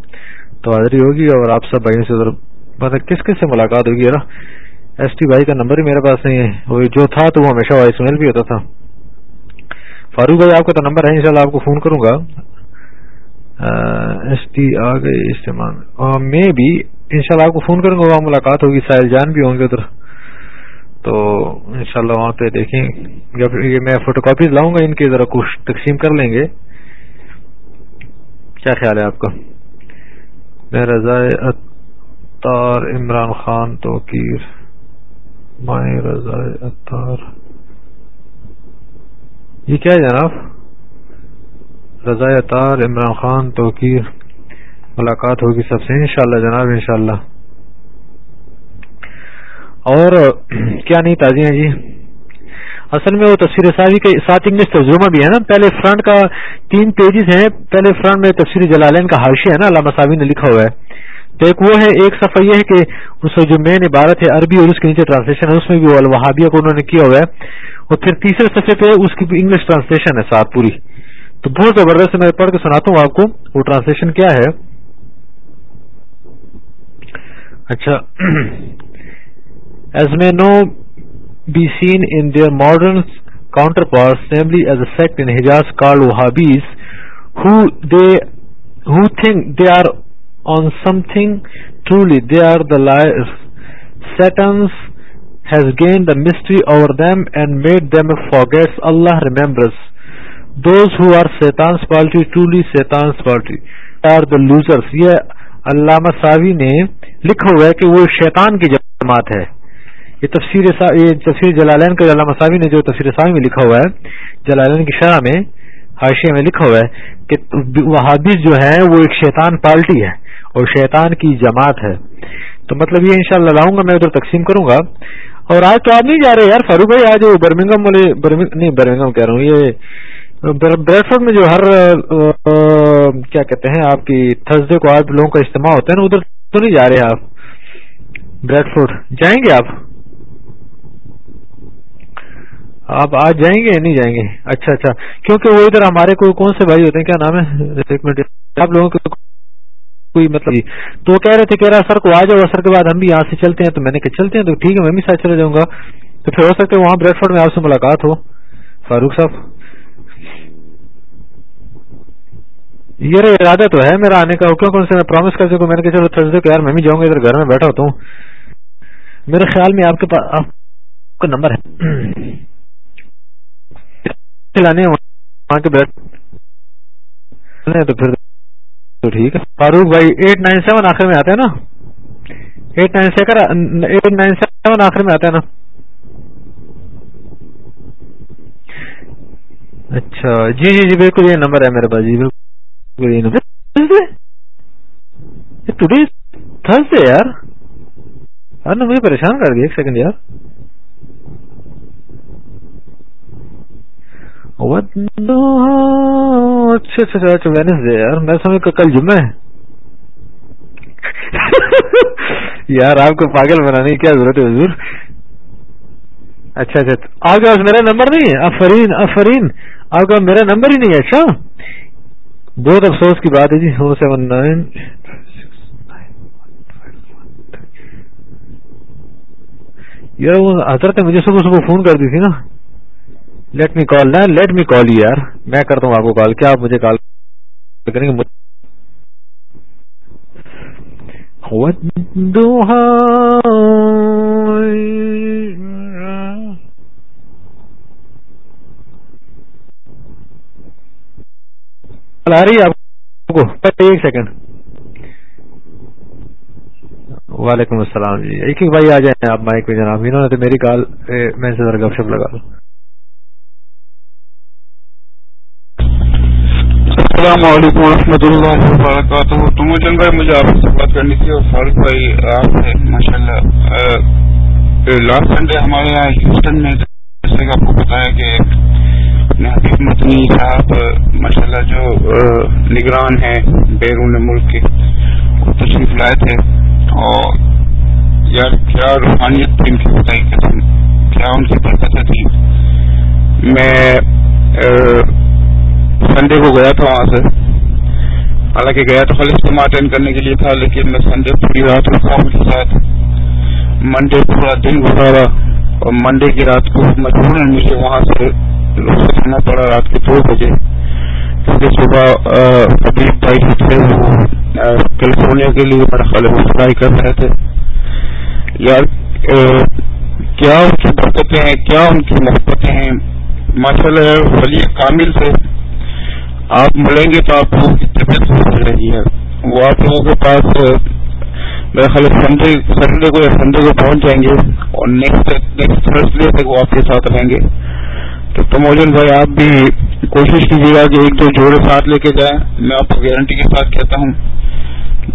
تو حاضری ہوگی اور آپ سب بھائیوں سے ادھر کس کس سے ملاقات ہوگی؟ نا ایس ٹی بھائی کا نمبر ہی میرے پاس نہیں ہے۔ وہ جو تھا تو وہ ہمیشہ وائس میل بھی ہوتا تھا۔ فاروق بھائی، آپ کا تو نمبر ہے، انشاءاللہ آپ کو فون کروں گا۔ ایس ٹی آ گئے استعمال۔ میں بھی انشاءاللہ آپ کو فون کروں گا، وہاں ملاقات ہوگی۔ ساحل جان بھی ہوں گے ادھر۔ تو انشاءاللہ وہاں پہ دیکھیں۔ یہ میں فوٹو کاپیز لاؤں گا ان کی، ذرا کچھ تقسیم کر لیں گے۔ کیا خیال ہے آپ کا؟ میں رضا اتار عمران خان توقیر۔ مائیں رضا اتار یہ کیا ہے جناب؟ رضا اتار عمران خان توقیر۔ ملاقات ہوگی سب سے، انشاءاللہ جناب، انشاءاللہ۔ اور کیا نہیں تازیاں جی؟ اصل میں وہ تصویر سازی کے ساتھ انگلش ترجمہ بھی ہے نا۔ پہلے فرنٹ کا تین پیجز ہیں، پہلے فرنٹ میں تفصیل جلالین کا حاشی ہے نا، علامہ صاحب نے لکھا ہوا ہے۔ تو ایک وہ ہے، ایک صفحہ یہ ہے کہ اس جو مین عبارت ہے عربی اور اس کے نیچے ٹرانسلیشن ہے، اس میں بھی الوہابیہ کو انہوں نے کیا ہوا ہے۔ اور پھر تیسرے صفحے پہ اس کی انگلش ٹرانسلیشن ہے ساتھ پوری۔ تو بہت زبردست میں پڑھ کے سناتا ہوں آپ کو، وہ ٹرانسلیشن کیا ہے۔ اچھا۔ As may now be seen in their modern counterparts, namely as a sect in Hijaz called Wahhabis, who they who think they are on something. Truly, they are the liars. Satan has gained the mystery over them and made them forget Allah remembrance. Those who are Satan's party, truly Satan's party, are the losers. یہ علامہ ساوی نے لکھا ہوا ہے کہ وہ شیطان کی جماعت ہے یہ تفسیر یہ تفسیر جلالین کا علامہ صاحبی نے جو تفسیر صاحبی میں لکھا ہوا ہے، جلالین کی شرح میں حاشیہ میں لکھا ہوا ہے کہ وہابیز جو ہے وہ ایک شیطان پارٹی ہے اور شیطان کی جماعت ہے۔ تو مطلب یہ انشاءاللہ لاؤں گا، میں ادھر تقسیم کروں گا۔ اور آج تو آپ نہیں جا رہے یار، فاروق بھائی، آج برمنگم والے نہیں برمنگم کہہ رہا ہوں، یہ بریڈفورڈ میں جو ہر کیا کہتے ہیں، آپ کی تھرسڈے کو آج لوگوں کا اجتماع ہوتا ہے نا، ادھر تو نہیں جا رہے آپ۔ بریڈ فورڈ جائیں گے آپ؟ آپ آج جائیں گے یا نہیں جائیں گے؟ اچھا اچھا۔ کیونکہ وہ ادھر ہمارے کوئی کون سے بھائی ہوتے ہیں؟ کیا نام ہے؟ آپ لوگوں کے کوئی مطلب تو وہ کہہ رہے تھے کہہ رہا سر کو آ جاؤ سر کے بعد ہم بھی یہاں سے چلتے ہیں۔ تو میں نے کہا، چلتے ہیں تو ٹھیک ہے، میں بھی ساتھ چلے جاؤں گا۔ تو پھر ہو سکتا ہے وہاں بریڈ فورڈ میں آپ سے ملاقات ہو۔ فاروق صاحب۔ یہ ارادہ تو ہے میرا آنے کا۔ کیوں کون سے میں پرومس کر سکوں؟ میں نے کہا، چلو تھرسڈے کو یار، میں بھی جاؤں گا، ادھر گھر میں بیٹھا ہوتا ہوں۔ میرے خیال میں آپ کے پاس آپ کا نمبر ہے۔ کھلانے وہاں کے بیٹھ تو پھر تو ٹھیک ہے۔ فاروق بھائی، ایٹ نائن سیون آخر میں آتے ہیں نا؟ ایٹ نائن سیکر ایٹ نائن سیون آخر میں آتا ہے نا؟ اچھا جی جی جی بالکل یہ نمبر ہے میرے پاس جی بالکل یہ نمبر۔ ٹوڈے تھرسڈے یار۔ ہاں، مجھے پریشان کر دیا ایک سیکنڈ یار۔ اچھا اچھا اچھا, اچھا، وینسڈے یار، میں سمجھ کل جمعہ ہے۔ یار، آپ کو پاگل بنانے کی کیا ضرورت ہے حضور؟ اچھا اچھا, اچھا۔ آپ کے پاس میرا نمبر نہیں ہے؟ افرین افرین آپ کا میرا نمبر ہی نہیں ہے اچھا؟ بہت افسوس کی بات ہے جی۔ فور سیون نائن یار، وہ حضرت مجھے صبح صبح فون کر دی تھی نا۔ لیٹ می کال نا لیٹ می کال یار میں کرتا ہوں آپ کو کال کیا آپ مجھے کال کریں گے آ رہی ہے آپ کو ایک سیکنڈ وعلیکم السلام جی ایک ایک بھائی آ جائیں آپ مائک پہ جناب انہوں نے تو میری کال میں سے ذرا گپ شپ لگا السلام علیکم ورحمۃ اللہ وبرکاتہ۔ تو مجھے بھائی مجھے آپ سے بات کرنی تھی اور فاروق بھائی، آپ سے ماشاء اللہ لاسٹ سنڈے ہمارے یہاں ہیوسٹن میں جیسے کہ آپ کو بتایا کہ اپنے حبیب مدنی صاحب ماشاء اللہ جو نگران ہیں بیرون ملک کے، وہ تشریف لائے تھے۔ اور یار، کیا روحانیت تھی ان کی بتائی قسم کیا ان کی برکتیں تھی میں سنڈے کو گیا تھا وہاں سے حالانکہ گیا تو خالی اجتماع اٹینڈ کرنے کے لیے تھا لیکن میں سنڈے پوری رات رکا ان کے ساتھ منڈے پورا دن گزارا اور منڈے کی رات کو مجبور مجھے وہاں سے رخصت ہونا پڑا رات کے دو بجے کیونکہ صبح ابھی بھائی جو تھے وہ کیلیفورنیا کے لیے بڑا خالی فرائی کر رہے تھے یار کیا ان کی برکتیں ہیں کیا ان کی محبتیں ہیں ماشاء اللہ ولی کامل سے آپ ملیں گے تو آپ لوگوں کی طبیعت رہے ہے۔ وہ آپ لوگوں کے پاس، میرا خیال سنڈے سنڈے کو یا سنڈے کو پہنچ جائیں گے اور نیکسٹ نیکسٹ تھرسڈے تک وہ آپ کے ساتھ رہیں گے۔ تو تموجن بھائی، آپ بھی کوشش کیجیے گا کہ ایک دو جوڑے ساتھ لے کے جائیں۔ میں آپ کو گارنٹی کے ساتھ کہتا ہوں،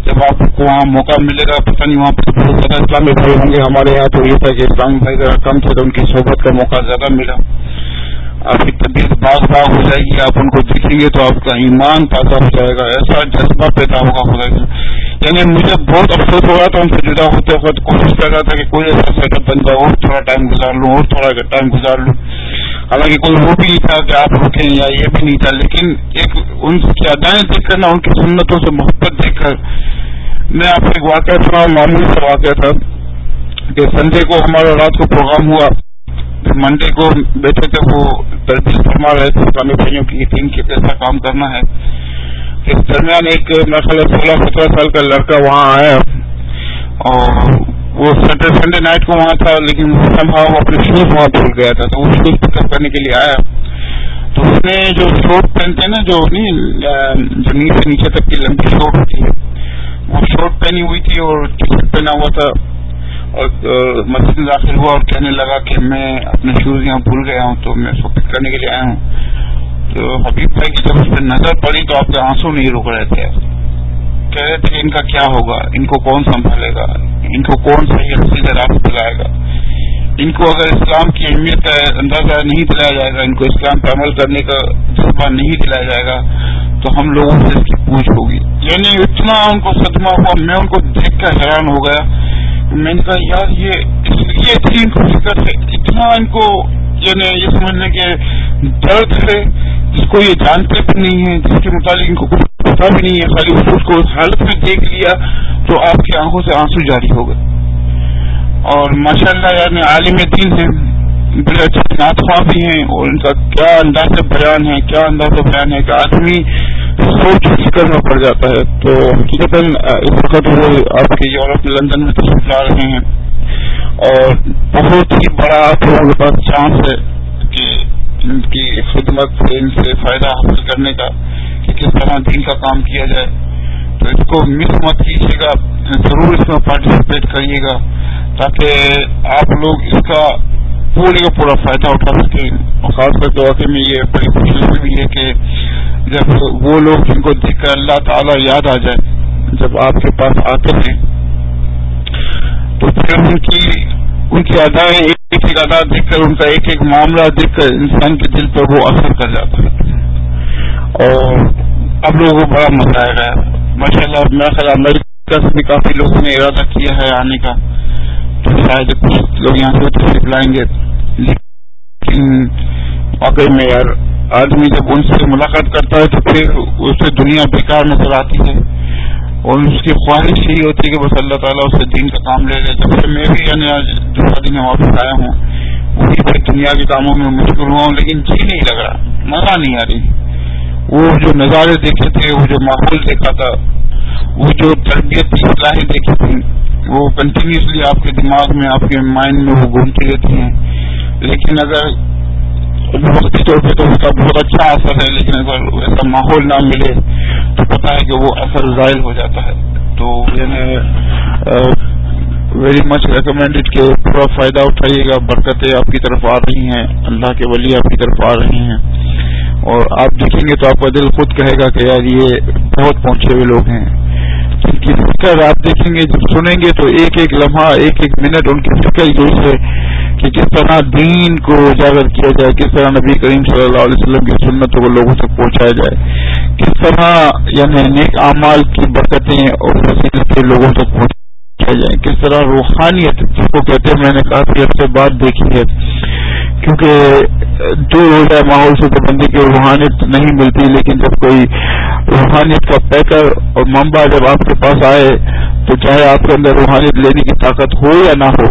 جب آپ کو وہاں موقع ملے گا، پتہ نہیں وہاں پہ بہت زیادہ اسلامی بھائی ہوں گے۔ ہمارے یہاں تو یہ تھا کہ اسلامی بھائی ذرا کم تھے تو ان کی صحبت کا موقع زیادہ ملا۔ آپ کی طبیعت باغ باغ ہو جائے گی، آپ ان کو دیکھیں گے تو آپ کا ایمان تازہ ہو جائے گا، ایسا جذبہ پیدا ہوگا خدا یعنی مجھے بہت افسوس ہو رہا تھا، ان سے جدا ہوتے وقت کوشش کر رہا تھا کہ کوئی ایسا سیٹ اپ بن جائے، اور تھوڑا ٹائم گزار لوں، اور تھوڑا ٹائم گزار لوں۔ حالانکہ کوئی وہ بھی نہیں تھا کہ آپ رکیں یا یہ بھی نہیں تھا، لیکن ایک ان کی ادائیں دیکھ کر نہ، ان کی سنتوں سے محبت دیکھ کر میں آپ کو ایک واقعہ سنا معمولی سے واقعہ تھا کہ سنڈے کو ہمارا رات کو پروگرام ہوا۔ منڈے کو بیٹھے تھے، وہ تربیت فرما رہے تھے، اسلامی بھائیوں کی ٹیم کے کیسا کام کرنا ہے۔ اس درمیان ایک خیال سولہ سترہ سال کا لڑکا وہاں آیا اور وہ سیٹرڈے سنڈے نائٹ کو وہاں تھا، لیکن وہ اپنے شوز وہاں بھول گیا تھا، تو وہ شوز پک اپ کرنے کے لیے آیا۔ تو اس نے جو شوٹ پہنتے ہیں نا، جو زمین سے نیچے تک کی لمبی شوٹ ہوتی ہے، وہ شوٹ پہنی ہوئی تھی اور ٹی شرٹ پہنا ہوا تھا۔ اور مسجد میں داخل ہوا اور کہنے لگا کہ میں اپنے شوز یہاں بھول گیا ہوں تو میں اس کو پک کرنے کے لیے آیا ہوں۔ تو حبیب بھائی کی جب اس پہ نظر پڑی تو آپ کے آنسو نہیں رک رہے تھے۔ کہہ رہے تھے ان کا کیا ہوگا؟ ان کو کون سنبھالے گا؟ ان کو کون صحیح سیدھے راستے دلائے گا؟ ان کو اگر اسلام کی اہمیت کا اندازہ نہیں دلایا جائے گا، ان کو اسلام پہ عمل کرنے کا جذبہ نہیں دلایا جائے گا، تو ہم لوگوں سے اس کی پوچھ ہوگی۔ یعنی اتنا ان کو صدمہ ہوا، میں ان کو دیکھ کر حیران ہو گیا میں نے کہا، یار، یہ اس لیے اتنی ان کو فکر ہے، اتنا ان کو یعنی یہ سمجھنے کے درد ہے، جس کو یہ جانتے بھی نہیں ہے جس کے متعلق ان کو کچھ پتا بھی نہیں ہے، خالی اس کو اس حالت میں دیکھ لیا تو آپ کی آنکھوں سے آنسو جاری ہو گئے. اور ماشاء اللہ یعنی عالم دین ہے بڑے اچھے نات خواہ بھی ہیں اور ان کا کیا انداز بیان ہے، کیا انداز بیان ہے کہ آدمی سوچ فکر میں پڑ جاتا ہے، تو حقیقت اس وقت وہ آپ کے یورپ، لندن میں تشریف لا رہے ہیں۔ اور بہت ہی بڑا آپ لوگوں کے پاس چانس ہے کہ ان کی خدمت سے ان سے فائدہ حاصل کرنے کا، کہ کس طرح دین کا کام کیا جائے۔ تو اس کو مس مت کیجیے گا، ضرور اس میں پارٹیسپیٹ کریے گا، تاکہ آپ لوگ اس کا پورے کا پورا فائدہ اٹھا سکیں اور خاص کر کے واقعی میں یہ بڑی خوشی بھی ہے کہ جب وہ لوگ جن کو دیکھ کر اللہ تعالی یاد آ جائے، جب آپ کے پاس آتے ہیں، تو پھر ان کی ان کی ادائیں ایک ایک ادا دیکھ کر، ان کا ایک ایک معاملہ دیکھ کر انسان کے دل پر وہ اثر کر جاتا ہے۔ اور اب لوگوں کو بڑا مزہ آئے گا۔ ماشاء اللہ میرا خیال امریکہ سے بھی کافی لوگوں نے ارادہ کیا ہے آنے کا۔ تو شاید کچھ لوگ یہاں سے تشریف لائیں گے۔ لیکن واقعی میں یار، آدمی جب ان سے ملاقات کرتا ہے تو پھر اسے دنیا بیکار نظر آتی ہے۔ اور اس کی خواہش یہی ہوتی ہے کہ بس اللہ تعالیٰ اسے دین کا کام لے لے۔ جب سے میں بھی یعنی آج دوسرا دن واپس آیا ہوں، وہی پھر دنیا کے کاموں میں مشکل ہوا ہوں، لیکن جی نہیں لگ رہا۔ مزہ نہیں آ رہی۔ وہ جو نظارے دیکھے تھے، وہ جو ماحول دیکھا تھا وہ جو تربیت اصلاحیں دیکھی تھی، وہ کنٹینیوسلی آپ کے دماغ میں، آپ کے مائنڈ میں وہ گھومتی رہتی ہیں۔ لیکن اگر وقتی طور پہ تو اس کا بہت اچھا اثر ہے، لیکن اگر ایسا ماحول نہ ملے تو پتا ہے کہ وہ اثر ظاہر ہو جاتا ہے۔ تو یعنی ویری مچ ریکمینڈیڈ کہ پورا فائدہ اٹھائیے گا، برکتیں آپ کی طرف آ رہی ہیں، اللہ کے ولی آپ کی طرف آ رہے ہیں۔ اور آپ دیکھیں گے تو آپ کا دل خود کہے گا کہ یار یہ بہت پہنچے ہوئے لوگ ہیں۔ ان کی فکر آپ دیکھیں گے، جب سنیں گے تو ایک ایک لمحہ، ایک ایک منٹ ان کی فکر یہی ہے کہ کس طرح دین کو اجاگر کیا جائے، کس طرح نبی کریم صلی اللہ علیہ وسلم کی سنتوں کو لوگوں تک پہنچایا جائے، کس طرح یعنی نیک اعمال کی برکتیں اور سے لوگوں تک پہنچایا جائے کس طرح روحانیت، جس کو کہتے ہیں میں نے کافی عرصے بعد دیکھی ہے کیونکہ دور ہو جائے ماحول سے تو بندے کی روحانیت نہیں ملتی، لیکن جب کوئی روحانیت کا پیکر اور ممبا جب آپ کے پاس آئے، تو چاہے آپ کے اندر روحانیت لینے کی طاقت ہو یا نہ ہو،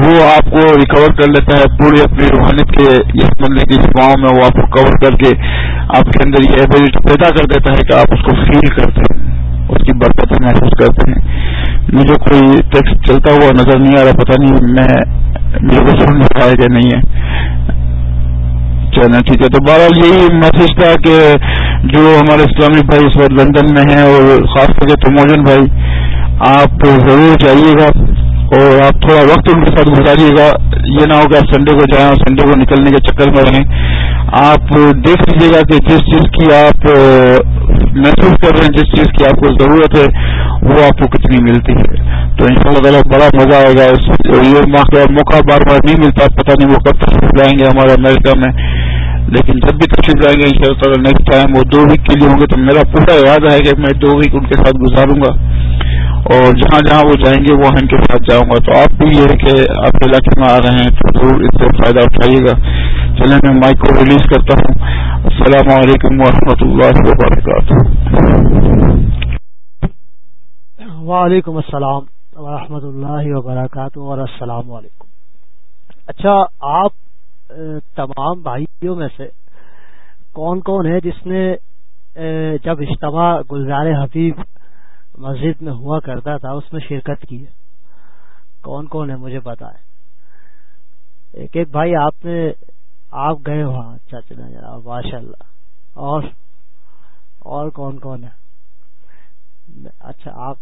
وہ آپ کو ریکور کر لیتا ہے، پوری اپنی روحانیت کے اس بندے کی سیواؤں میں وہ آپ کو کور کر کے آپ کے اندر یہ ایبلٹی پیدا کر دیتا ہے کہ آپ اس کو فیل کرتے ہیں۔ اس کی برکت محسوس کرتے ہیں۔ مجھے کوئی ٹیکسٹ چلتا ہوا نظر نہیں آ رہا، پتہ نہیں میں میرے کو سن رہا ہے کہ نہیں ہے۔ چلنا ٹھیک ہے، تو بہرحال یہی میسج تھا کہ جو ہمارے اسلامی بھائی اس وقت لندن میں ہیں اور خاص کر کے تموجن بھائی، آپ ضرور جائیے گا اور آپ تھوڑا وقت ان کے ساتھ گزاریے گا۔ یہ نہ ہو کہ آپ سنڈے کو جائیں اور سنڈے کو نکلنے کے چکر میں رہیں۔ آپ دیکھ لیجیے گا کہ جس چیز کی آپ محسوس کر رہے ہیں، جس چیز کی آپ کو ضرورت ہے، وہ آپ کو کتنی ملتی ہے۔ تو ان شاء اللہ تعالیٰ بڑا مزہ آئے گا۔ یہ موقع بار بار نہیں ملتا، پتہ نہیں وہ کب تک جائیں گے ہمارے امریکہ میں۔ لیکن جب بھی تشریف جائیں گے ان شاء اللہ تعالیٰ نیکسٹ ٹائم وہ دو ویک کے لیے ہوں گے، تو میرا پورا ارادہ ہے کہ میں دو ویک ان کے ساتھ گزاروں گا۔ اور جہاں جہاں وہ جائیں گے وہ ان کے ساتھ جاؤں گا۔ تو آپ بھی یہ ہے کہ آپ علاقے میں آ رہے ہیں، تو ضرور اس سے فائدہ اٹھائیے گا۔ چلے میں مائک کو ریلیز کرتا ہوں۔ السلام علیکم ورحمۃ اللہ وبرکاتہ۔ وعلیکم السلام ورحمۃ اللہ وبرکاتہ اور السلام علیکم۔ اچھا آپ تمام بھائیوں میں سے کون کون ہے جس نے جب اجتماع گلزار حبیب مسجد میں ہوا کرتا تھا، اس میں شرکت کی ہے؟ کون کون ہے مجھے بتائیں۔ ایک ایک بھائی، آپ نے آپ گئے وہاں اچھا چلا جناب ماشاء اللہ اور اور کون کون ہے؟ اچھا آپ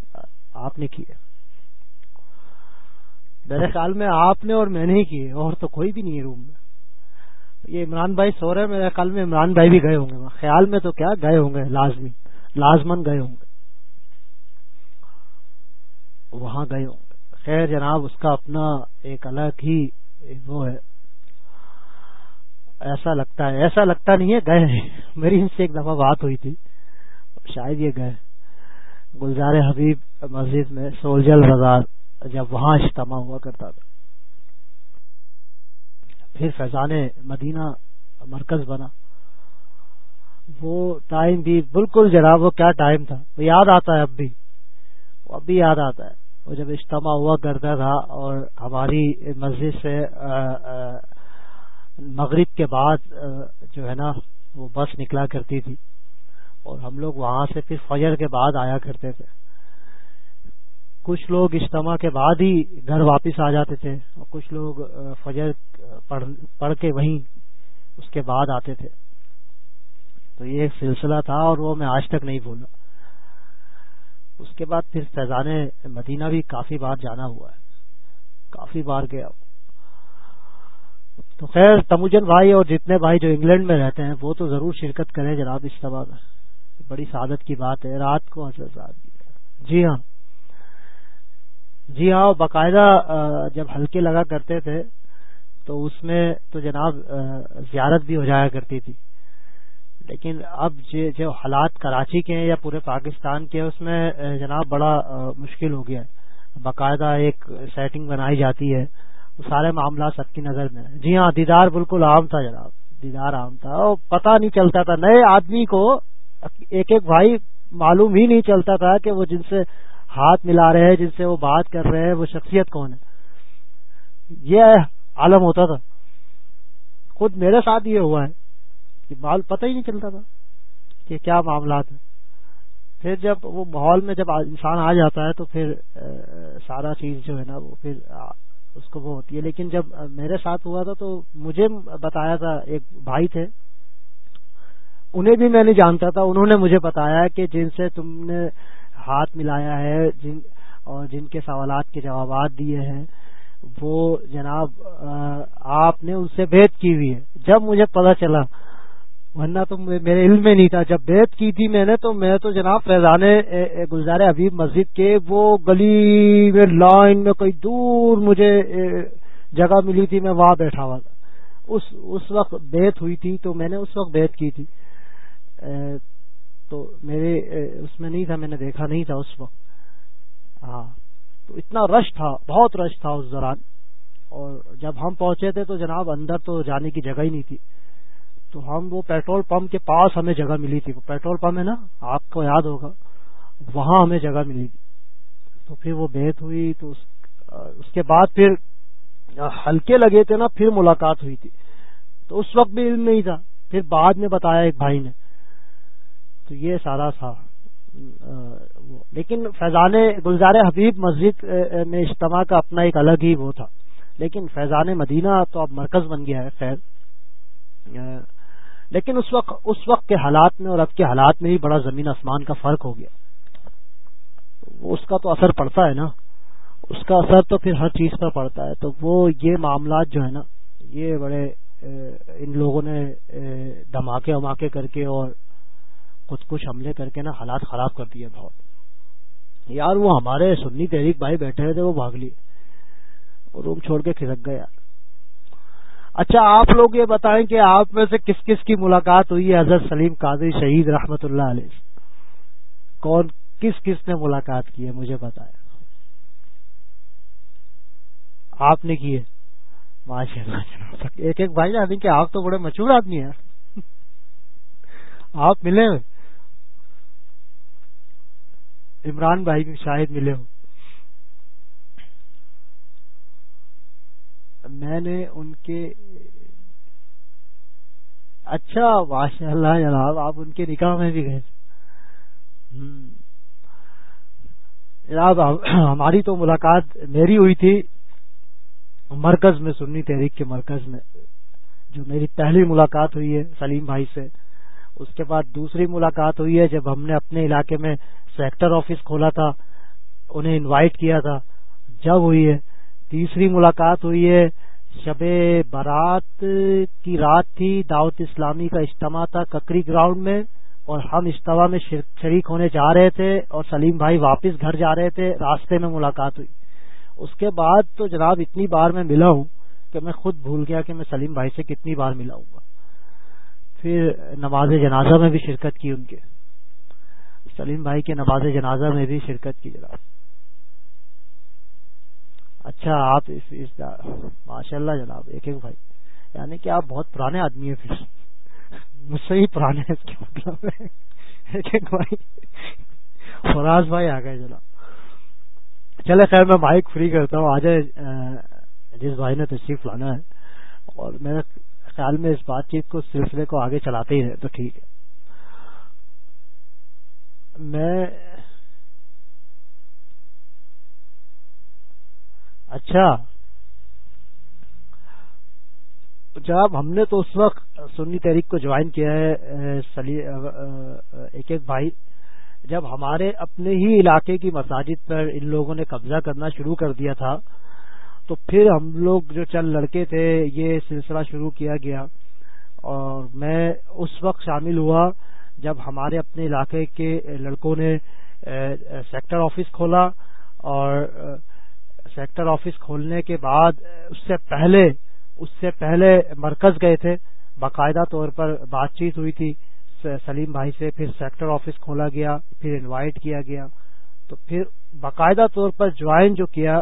آپ نے کیے۔ میرے خیال میں آپ نے اور میں نے ہی کیے، اور تو کوئی بھی نہیں ہے روم میں۔ یہ عمران بھائی سو رہے میرے خیال میں عمران بھائی بھی گئے ہوں گے۔ خیال میں تو کیا گئے ہوں گے؟ لازمی لازمن گئے ہوں گے۔ وہاں گئے ہوں گے۔ خیر جناب، اس کا اپنا ایک الگ ہی وہ ہے ایسا لگتا ہے، ایسا لگتا نہیں ہے، گئے میری ان سے ایک دفعہ بات ہوئی تھی، شاید یہ گئے۔ گلزار حبیب مسجد میں سولجل بازار جب وہاں اجتماع ہوا کرتا تھا۔ پھر فیضان مدینہ مرکز بنا۔ وہ ٹائم بھی بالکل جناب، وہ کیا ٹائم تھا؟ وہ یاد آتا ہے اب بھی۔ وہ اب بھی یاد آتا ہے۔ وہ جب اجتماع ہوا کرتا تھا اور ہماری مسجد سے مغرب کے بعد جو ہے نا، وہ بس نکلا کرتی تھی۔ اور ہم لوگ وہاں سے پھر فجر کے بعد آیا کرتے تھے۔ کچھ لوگ اجتماع کے بعد ہی گھر واپس آ جاتے تھے اور کچھ لوگ فجر پڑھ کے وہیں اس کے بعد آتے تھے۔ تو یہ ایک سلسلہ تھا اور وہ میں آج تک نہیں بھولا۔ اس کے بعد پھر فیضان مدینہ بھی کافی بار جانا ہوا ہے۔ کافی بار گیا۔ تو خیر، تموجن بھائی اور جتنے بھائی جو انگلینڈ میں رہتے ہیں، وہ تو ضرور شرکت کریں جناب اجتماع میں بڑی سعادت کی بات ہے، رات کو جی ہاں۔ جی ہاں باقاعدہ جب ہلکے لگا کرتے تھے، تو اس میں تو جناب زیارت بھی ہو جایا کرتی تھی۔ لیکن اب جو حالات کراچی کے ہیں یا پورے پاکستان کے اس میں جناب، بڑا مشکل ہو گیا ہے۔ باقاعدہ ایک سیٹنگ بنائی جاتی ہے۔ سارے معاملات سب کی نظر میں جی ہاں دیدار بالکل عام تھا جناب۔ دیدار عام تھا۔ وہ پتہ نہیں چلتا تھا۔ نئے آدمی کو ایک ایک بھائی معلوم ہی نہیں چلتا تھا کہ وہ جن سے ہاتھ ملا رہے ہیں، جن سے وہ بات کر رہے ہیں، وہ شخصیت کون ہے۔ یہ عالم ہوتا تھا۔ خود میرے ساتھ یہ ہوا ہے کہ بال پتہ ہی نہیں چلتا تھا کہ کیا معاملات ہیں۔ پھر جب وہ ماحول میں جب انسان آ جاتا ہے تو پھر سارا چیز جو ہے نا، وہ پھر اس کو وہ ہوتی ہے۔ لیکن جب میرے ساتھ ہوا تھا تو مجھے بتایا تھا، ایک بھائی تھے۔ انہیں بھی میں نہیں جانتا تھا، انہوں نے مجھے بتایا کہ جن سے تم نے ہاتھ ملایا ہے، جن اور جن کے سوالات کے جوابات دیے ہیں، وہ جناب آپ نے ان سے بیت کی ہوئی ہے۔ جب مجھے پتا چلا ورنہ تو میرے علم میں نہیں تھا۔ جب بیت کی تھی میں نے تو میں تو جناب فیضان گلزار حبیب مسجد کے وہ گلی میں لائن میں کوئی دور مجھے جگہ ملی تھی، میں وہاں بیٹھا ہوا تھا۔ اس اس وقت بیت ہوئی تھی تو میں نے اس وقت بیت کی تھی۔ تو میرے اس میں نہیں تھا، میں نے دیکھا نہیں تھا اس وقت۔ ہاں تو اتنا رش تھا، بہت رش تھا اس دوران۔ اور جب ہم پہنچے تھے تو جناب اندر تو جانے کی جگہ ہی نہیں تھی۔ تو ہم وہ پیٹرول پمپ کے پاس ہمیں جگہ ملی تھی۔ وہ پیٹرول پمپ ہے نا، آپ کو یاد ہوگا۔ وہاں ہمیں جگہ ملی تھی۔ تو پھر وہ بیت ہوئی، تو اس کے بعد پھر ہلکے لگے تھے نا، پھر ملاقات ہوئی تھی۔ تو اس وقت بھی علم نہیں تھا۔ پھر بعد میں بتایا ایک بھائی نے۔ تو یہ سارا تھا۔ لیکن فیضان گلزار حبیب مسجد میں اجتماع کا اپنا ایک الگ ہی وہ تھا۔ لیکن فیضان مدینہ تو اب مرکز بن گیا ہے، خیر۔ لیکن اس وقت اس وقت کے حالات میں اور اب کے حالات میں ہی بڑا زمین آسمان کا فرق ہو گیا۔ اس کا تو اثر پڑتا ہے نا۔ اس کا اثر تو پھر ہر چیز پر پڑتا ہے۔ تو وہ یہ معاملات جو ہے نا، یہ بڑے ان لوگوں نے دھماکے وماکے کر کے اور کچھ کچھ حملے کر کے نا حالات خراب کر دیے بہت۔ یار وہ ہمارے سنی تحریک بھائی بیٹھے تھے، وہ بھاگ لیے۔ روم چھوڑ کے کھسک گئے یار۔ اچھا آپ لوگ یہ بتائیں کہ آپ میں سے کس کس کی ملاقات ہوئی ہے؟ حضرت سلیم قادری شہید رحمت اللہ علیہ۔ کون، کس کس نے ملاقات کی ہے؟ مجھے بتایا آپ نے کی ہے؟ ماشاء اللہ ایک ایک بھائی جان کہ آپ تو بڑے مشہور آدمی ہیں۔ آپ ملے ہوئے؟ عمران بھائی بھی شاید ملے ہو میں نے ان کے اچھا ماشاء اللہ جناب، آپ ان کے نکاح میں بھی گئے جناب ہماری تو ملاقات میری ہوئی تھی۔ مرکز میں، سنی تحریک کے مرکز میں۔ جو میری پہلی ملاقات ہوئی ہے سلیم بھائی سے، اس کے بعد دوسری ملاقات ہوئی ہے جب ہم نے اپنے علاقے میں سیکٹر آفس کھولا تھا، انہیں انوائٹ کیا تھا۔ جب ہوئی ہے تیسری ملاقات ہوئی ہے۔ شب برات کی رات تھی۔ دعوت اسلامی کا اجتماع تھا ککری گراؤنڈ میں اور ہم اجتماع میں شریک ہونے جا رہے تھے اور سلیم بھائی واپس گھر جا رہے تھے۔ راستے میں ملاقات ہوئی۔ اس کے بعد تو جناب اتنی بار میں ملا ہوں کہ میں خود بھول گیا کہ میں سلیم بھائی سے کتنی بار ملا ہوں گا۔ پھر نماز جنازہ میں بھی شرکت کی ان کے۔ سلیم بھائی کے نماز جنازہ میں بھی شرکت کی جناب۔ اچھا آپ ماشاء اللہ جناب، ایک ایک بھائی یعنی کہ آپ بہت پرانے آدمی ہیں پھر۔ مجھ سے ہی پرانے اس کے مطلب ایک ایک بھائی۔ فراز بھائی آ گئے جناب۔ چلے خیر، میں مائک فری کرتا ہوں۔ آج جس بھائی نے تشریف لانا ہے۔ اور میرے خیال میں اس بات چیت کو، سلسلے کو آگے چلاتے ہی رہے تو ٹھیک ہے۔ میں اچھا۔ جب ہم نے تو اس وقت سنی تحریک کو جوائن کیا ہے ایک ایک بھائی۔ جب ہمارے اپنے ہی علاقے کی مساجد پر ان لوگوں نے قبضہ کرنا شروع کر دیا تھا، تو پھر ہم لوگ جو چند لڑکے تھے، یہ سلسلہ شروع کیا گیا۔ اور میں اس وقت شامل ہوا جب ہمارے اپنے علاقے کے لڑکوں نے سیکٹر آفس کھولا اور سیکٹر آفس کھولنے کے بعد، اس سے پہلے، اس سے پہلے مرکز گئے تھے۔ باقاعدہ طور پر بات چیت ہوئی تھی۔ سلیم بھائی سے پھر سیکٹر آفس کھولا گیا، پھر انوائٹ کیا گیا۔ تو پھر باقاعدہ طور پر جوائن جو کیا،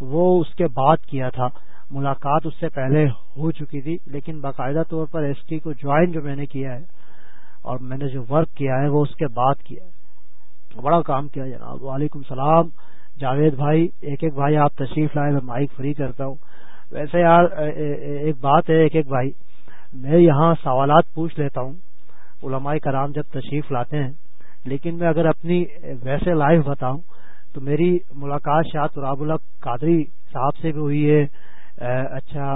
وہ اس کے بعد کیا تھا۔ ملاقات اس سے پہلے ہو چکی تھی، لیکن باقاعدہ طور پر ایس ٹی کو جوائن جو میں نے کیا ہے اور میں نے جو ورک کیا ہے، وہ اس کے بعد کیا ہے۔ بڑا کام کیا جناب۔ وعلیکم السلام۔ جاوید بھائی، ایک ایک بھائی آپ تشریف لائے میں مائک فری کرتا ہوں۔ ویسے یار ایک بات ہے، ایک ایک بھائی، میں یہاں سوالات پوچھ لیتا ہوں۔ علماء کرام جب تشریف لاتے ہیں، لیکن میں اگر اپنی ویسے لائف بتاؤں، تو میری ملاقات شاہ تراب اللہ قادری صاحب سے بھی ہوئی ہے۔ اچھا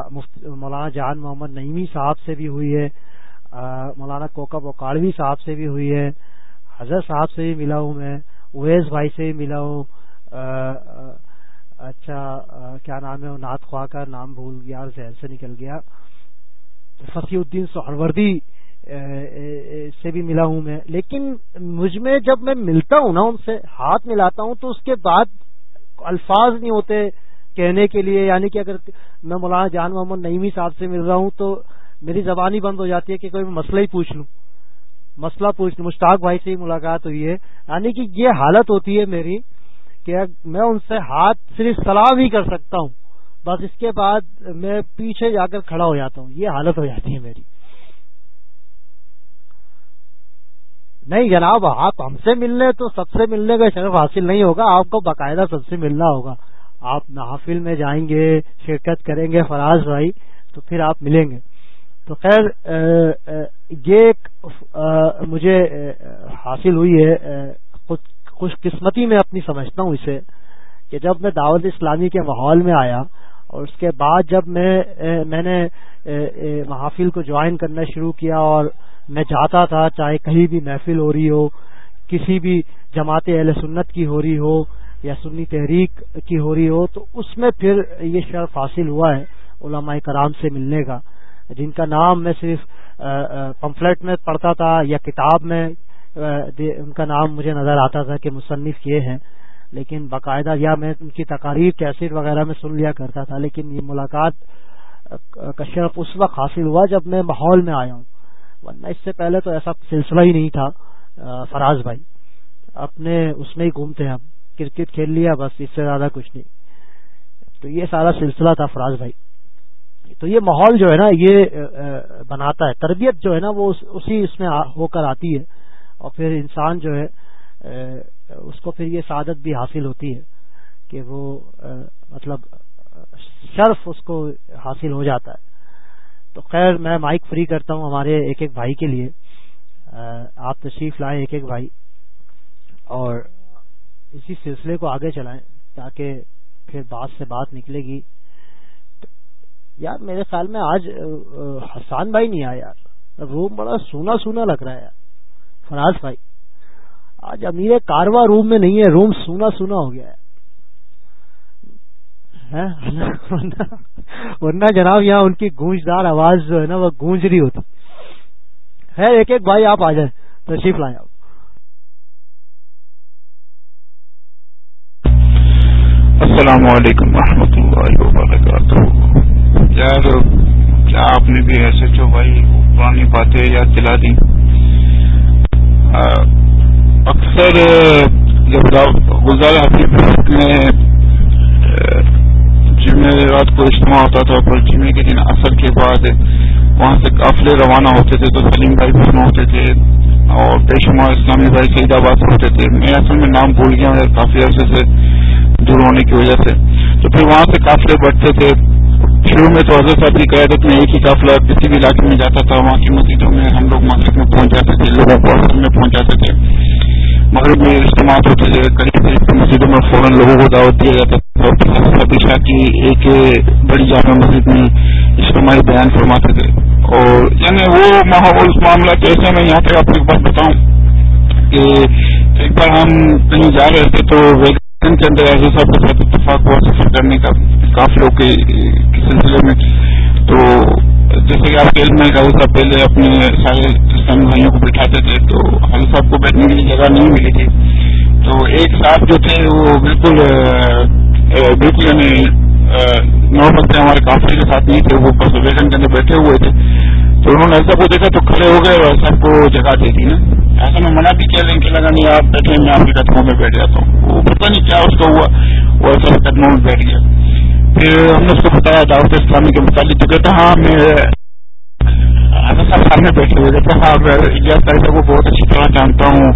مولانا جان محمد نعیمی صاحب سے بھی ہوئی ہے۔ مولانا کوکا بکاڑوی صاحب سے بھی ہوئی ہے۔ حضرت صاحب سے بھی ملا ہوں میں، اویس بھائی سے بھی ملا ہوں۔ اچھا کیا نام ہے نعت خواہ کا نام بھول گیا، ذہن سے نکل گیا۔ فصیح الدین سہروردی سے بھی ملا ہوں میں۔ لیکن مجھ میں جب میں ملتا ہوں نا، ان سے ہاتھ ملاتا ہوں، تو اس کے بعد الفاظ نہیں ہوتے کہنے کے لیے۔ یعنی کہ اگر میں مولانا جان محمد نعیمی صاحب سے مل رہا ہوں، تو میری زبان ہی بند ہو جاتی ہے کہ کوئی مسئلہ ہی پوچھ لوں۔ مسئلہ پوچھ لوں۔ مشتاق بھائی سے ہی ملاقات ہوئی ہے۔ یعنی کہ یہ حالت ہوتی ہے میری۔ کہ میں ان سے ہاتھ صرف سلام ہی کر سکتا ہوں۔ بس اس کے بعد میں پیچھے جا کر کھڑا ہو جاتا ہوں۔ یہ حالت ہو جاتی ہے میری۔ نہیں جناب، آپ ہم سے ملنے تو سب سے ملنے کا شرف حاصل نہیں ہوگا، آپ کو باقاعدہ سب سے ملنا ہوگا۔ آپ محافل میں جائیں گے، شرکت کریں گے، فراز بھائی، تو پھر آپ ملیں گے۔ تو خیر یہ مجھے حاصل ہوئی ہے خوش قسمتی میں اپنی سمجھتا ہوں اسے کہ جب میں دعوت اسلامی کے ماحول میں آیا اور اس کے بعد جب میں میں نے محافل کو جوائن کرنا شروع کیا اور میں چاہتا تھا، چاہے کہیں بھی محفل ہو رہی ہو، کسی بھی جماعت اہل سنت کی ہو رہی ہو یا سنی تحریک کی ہو رہی ہو، تو اس میں پھر یہ شرف حاصل ہوا ہے علماء کرام سے ملنے کا، جن کا نام میں صرف پمفلٹ میں پڑھتا تھا یا کتاب میں ان کا نام مجھے نظر آتا تھا کہ مصنف یہ ہیں، لیکن باقاعدہ یا میں ان کی تقاریر کیسٹ وغیرہ میں سن لیا کرتا تھا، لیکن یہ ملاقات کا شرف اس وقت حاصل ہوا جب میں ماحول میں آیا ہوں۔ ورنہ اس سے پہلے تو ایسا سلسلہ ہی نہیں تھا فراز بھائی۔ اپنے اس میں ہی گھومتے ہم، کرکٹ کھیل لیا، بس اس سے زیادہ کچھ نہیں۔ تو یہ سارا سلسلہ تھا فراز بھائی۔ تو یہ ماحول جو ہے نا، یہ بناتا ہے، تربیت جو ہے نا، وہ اسی اس میں ہو کر آتی ہے۔ اور پھر انسان جو ہے اس کو پھر یہ سعادت بھی حاصل ہوتی ہے کہ وہ مطلب شرف اس کو حاصل ہو جاتا ہے۔ تو خیر، میں مائک فری کرتا ہوں ہمارے ایک ایک بھائی کے لیے۔ آپ تشریف لائیں ایک ایک بھائی۔ اور اسی سلسلے کو آگے چلائیں تاکہ پھر بات سے بات نکلے گی۔ یار، میرے خیال میں آج حسان بھائی نہیں آیا یار۔ روم بڑا سونا سونا لگ رہا ہے یار۔ فراز بھائی، آج امیر کاروا روم میں نہیں ہے، روم سونا سونا ہو گیا ہے۔ ورنہ جناب یہاں ان کی گونجدار آواز جو ہے نا، وہ گونج رہی ہوتی۔ ہے ایک ایک بھائی، آپ آ جائیں۔ تشریف لائیں آپ۔ السلام علیکم و اللہ وبرکاتہ۔ یار، کیا آپ نے بھی ایسے جو بھائی پرانی باتیں یاد دلا دی؟ اکثر جب گزار میں جمعے رات کو اجتماع ہوتا تھا پر جمعے کے دن اثر کے بعد وہاں سے قافلے روانہ ہوتے تھے تو سلیم بھائی بھی ہوتے تھے اور بے شمار اسلامی بھائی سعید آباد ہوتے تھے۔ میں اصل میں نام بھول گیا ہوں کافی عرصے سے دور ہونے کی وجہ سے۔ تو پھر وہاں سے قافلے بڑھتے تھے۔ شروع میں تو حضرت صاحب کی قیادت میں ایک ہی قافلہ کسی بھی علاقے میں جاتا تھا، وہاں کی مسجدوں میں ہم لوگ مسجد میں پہنچ جاتے تھے، لوگوں کو اصل میں پہنچ جاتے تھے۔ مغرب میں اجتماع ہوتے تھے، قریب مسجدوں میں فوراً لوگوں کو دعوت دیا جاتا تھا۔ شاہ کی ایک بڑی جامع مسجد میں اجتماعی بیان فرماتے تھے۔ اور یعنی وہ ماحول معاملہ ایسے میں یہاں پہ آپ کو ایک بات بتاؤں کہ ایک بار ہم کہیں جا رہے تھے تو ویگن کے اندر ایسے صاحب کے ساتھ اتفاق ہوا سفر کرنے کا کافی لوگ کے سلسلے میں۔ تو جیسے کہ آپ کے علم میں حضرت صاحب پہلے اپنے سارے اسلامی بھائیوں کو بٹھاتے تھے تو حضرت صاحب کو بیٹھنے کے لیے جگہ نہیں ملی تھی۔ تو ایک صاحب جو تھے وہ بالکل بالکل یعنی نارمل تھے، ہمارے کافی کے ساتھ نہیں تھے، وہ بس ویگن کے اندر بیٹھے ہوئے تھے۔ تو انہوں نے ایسا کو دیکھا تو کھڑے ہو گئے اور سب کو جگہ دے دی نا۔ ایسا میں منع بھی کیا لیکن لگا نہیں، آپ بیٹھے میں آپ کے قدموں میں بیٹھ جاتا ہوں۔ وہ پتہ نہیں کیا اس کا ہوا، وہ ایسا قدموں میں بیٹھ گیا۔ پھر ہم نے اس کو بتایا، دعوت اسلامی کے متعلق تو کہتا ہاں میں صاحب سامنے بیٹھے ہوئے تھے۔ ہاں میں صاحب کو بہت اچھی طرح جانتا ہوں۔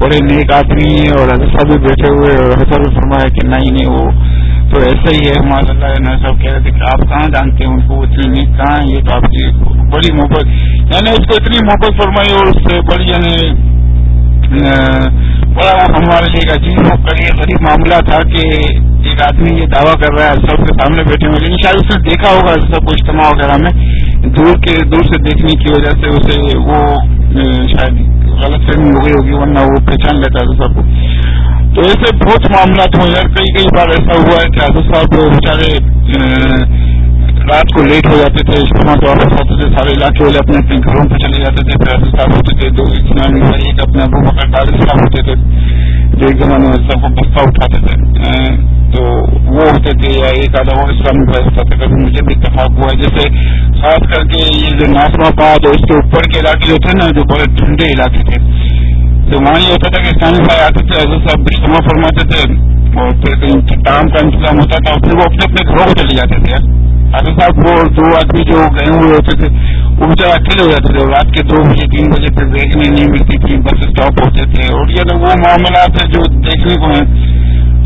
بڑے نیک آدمی ہیں اور حضرت صاحب بھی بیٹھے ہوئے اور حضرت بھی فرمایا کہ نہیں نہیں، وہ تو ایسا ہی ہے، ماشاء اللہ صاحب کہہ رہے تھے کہ آپ کہاں جانتے ہیں ان کو اتنی کہاں یہ تو آپ کی بڑی محبت۔ یعنی اس کو اتنی محبت فرمائی اور اس سے بڑی یعنی بڑا ہمارے لیے ایک عجیب غریب معاملہ تھا کہ ایک آدمی یہ دعویٰ کر رہا ہے سب کے سامنے بیٹھے ہوئے لیکن شاید اس نے دیکھا ہوگا سب کو اجتماع وغیرہ میں، دور کے، دور سے دیکھنے کی وجہ سے اسے وہ شاید غلط فہمی ہو گئی ہوگی، ورنہ وہ پہچان لیتا ہے صاحب کو۔ تو ایسے بہت معاملات ہوئے یار، کئی کئی بار ایسا ہوا ہے کہ آزاد صاحب بیچارے رات کو لیٹ ہو جاتے تھے، اجتماع تو واپس آتے تھے، سارے علاقے والے اپنے اپنے گھروں پہ چلے جاتے تھے پھر صاحب ہوتے تھے، دو اسلامی ایک اپنے ابو بکر قادر صاحب ہوتے تھے جو ایک زمانے میں سب کو بستہ اٹھاتے تھے تو وہ ہوتے تھے، یا ایک آدھا وہ اسلامی بھائی ہوتا تھا، کبھی مجھے بھی اتفاق ہوا ہے جیسے خاص کر کے یہ جو ناسما پاد اور اس کے اوپر کے علاقے جو تھے نا، جو بڑے ٹھنڈے علاقے تھے، تو وہاں یہ ہوتا تھا کہ اسلامی بھائی آتے تھے، حضرت صاحب اجتماع فرماتے تھے، اور پھر کہیں کام کا انتظام ہوتا تھا اور پھر وہ اپنے اپنے گھروں کو چلے جاتے تھے ابھی صاحب وہ دو آدمی جو گئے ہوئے ہوتے تھے، وہ بچے اکیلے ہو جاتے تھے۔ رات کے دو بجے، تین بجے پھر دیکھنے نہیں ملتی تھی، بس اسٹاپ ہوتے تھے۔ اور یہ وہ معاملات ہیں جو دیکھنے کو ہیں۔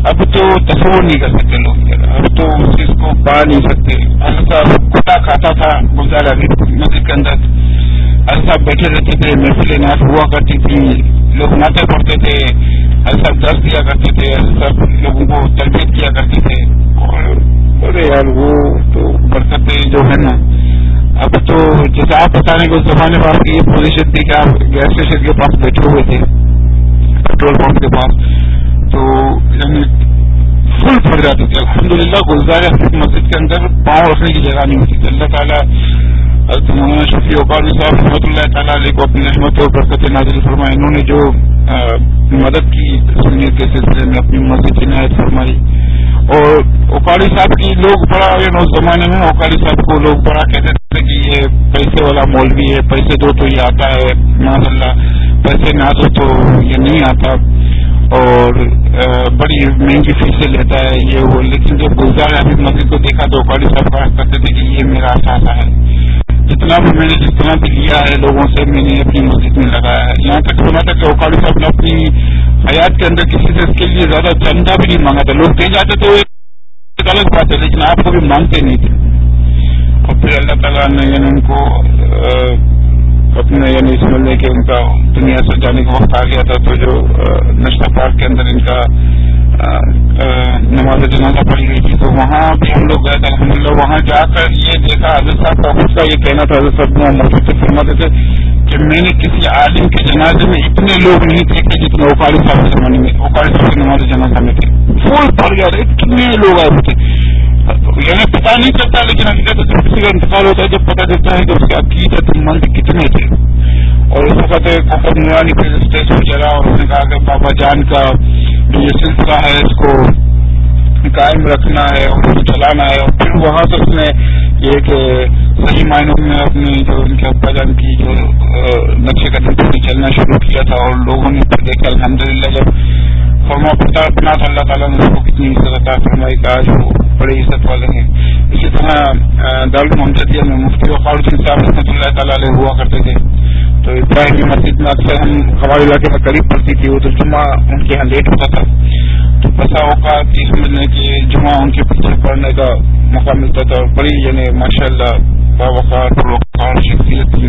اب تو تصور نہیں کر سکتے لوگ۔ اب تو اس چیز کو پا نہیں سکتے۔ صاحب کتا کھاتا تھا گلزار ابھی مسجد کے اندر صاحب بیٹھے رہتے تھے محفلیں نعت ہوا کرتی تھی۔ لوگ ناطے پڑھتے تھے صاحب درد دیا کرتے تھے صاحب لوگوں کو تربیت کیا کرتے تھے۔ اور ارے یار وہ تو برکتیں جو ہے نا۔ اب تو جیسے آپ بتانے کے اس زمانے میں آپ کی یہ پوزیشن تھی کہ آپ گیس اسٹیشن کے پاس بیٹھے ہوئے تھے پیٹرول پمپ کے پاس۔ تو یعنی فل پھٹ جاتی تھی۔ الحمد للہ گلزار مسجد کے اندر پاؤں رکھنے کی جگہ نہیں ہوتی تھی۔ اللہ تعالیٰ مولانا شفیع اوقاری صاحب رحمۃ اللہ تعالیٰ علیہ کو اپنی رحمت و برکت نازل فرمائی انہوں نے جو مدد کی سنیت کے سلسلے میں اپنی مسجد عنایت فرمائی۔ اور اوکاڑی صاحب کی لوگ بڑا یعنی اس زمانے میں اوکاڑی صاحب کو لوگ بڑا کہتے تھے کہ یہ پیسے والا مولوی ہے، پیسے دو تو یہ آتا ہے ماشاء اللہ پیسے نہ دو تو یہ نہیں آتا۔ اور بڑی مہنگی فیسیں لیتا ہے یہ وہ، لیکن جب گلزار ابھی مسجد کو دیکھا تو اوکاڑی صاحب بڑا کرتے تھے کہ یہ میرا احساسہ ہے۔ جتنا بھی میں نے جتنا بھی لیا ہے لوگوں سے، میں نے اپنی مسجد میں لگایا ہے۔ یہاں تک سنا تھا کہ اوکاڑی صاحب نے اپنی حیات کے اندر کسی سے اس کے لیے زیادہ چندہ بھی نہیں مانگا تھا۔ لوگ دے جاتے تھے ایک الگ بات تھے لیکن آپ کو بھی مانگتے نہیں تھے۔ اور پھر اللہ تعالیٰ نے ان کو اپنے یعنی سمجھنے کہ ان کا دنیا سے جانے کا وقت آ گیا تھا، تو جو نشہ پارک کے اندر ان کا نماز جنازہ پڑھی گئی تھی، تو وہاں بھی ہم لوگ گئے تھے الحمد للہ وہاں جا کر یہ دیکھا، حضرت صاحب کا خود کا یہ کہنا تھا، حضرت صاحب موجود سے فرماتے تھے کہ میں نے کسی عالم کے جنازے میں اتنے لوگ نہیں دیکھے جتنے اوکاری صاحب کے زمانے میں اوکاری صاحب کے نماز جنازہ میں تھے۔ پھول پڑ گیا تھا لوگ آئے ہوتے یعنی پتا نہیں چلتا، لیکن حقیقت کسی کا انتقال ہوتا ہے، جب پتا چلتا ہے کہ اس کے عقیدت مند کتنے تھے۔ اور اس وقت محمد نورانی پھر اسٹیج پہ چلا اور اس نے کہا کہ بابا جان کا جو یہ سلسلہ ہے، اس کو قائم رکھنا ہے اور اس کو چلانا ہے اور پھر وہاں سے اس نے یہ کہ صحیح معنوں میں اپنی جو ان کے ابا جان کی جو نقشے قدم پہ چلنا شروع کیا تھا اور لوگوں نے پھر دیکھا الحمد للہ جب فرما پتا بنا تو اللہ تعالیٰ نے اس کو کتنی عزت عطا فرمائی کہ آج وہ بڑی عزت والے ہیں۔ اسی طرح دار محمدیہ میں مفتی وقار الدین صاحب رحمۃ اللہ تعالیٰ علیہ ہوا کرتے تھے۔ تو ابراہیم مسجد میں اکثر ہم ہمارے علاقے میں قریب پڑتی تھی وہ تو جمعہ ان کے یہاں لیٹ ہوتا تھا۔ تو بسا اوقات یہ سمجھنے کہ جمعہ ان کے پیچھے پڑھنے کا موقع ملتا تھا۔ اور بڑی یعنی ماشاء اللہ باوقار پروقار شخصیت تھی۔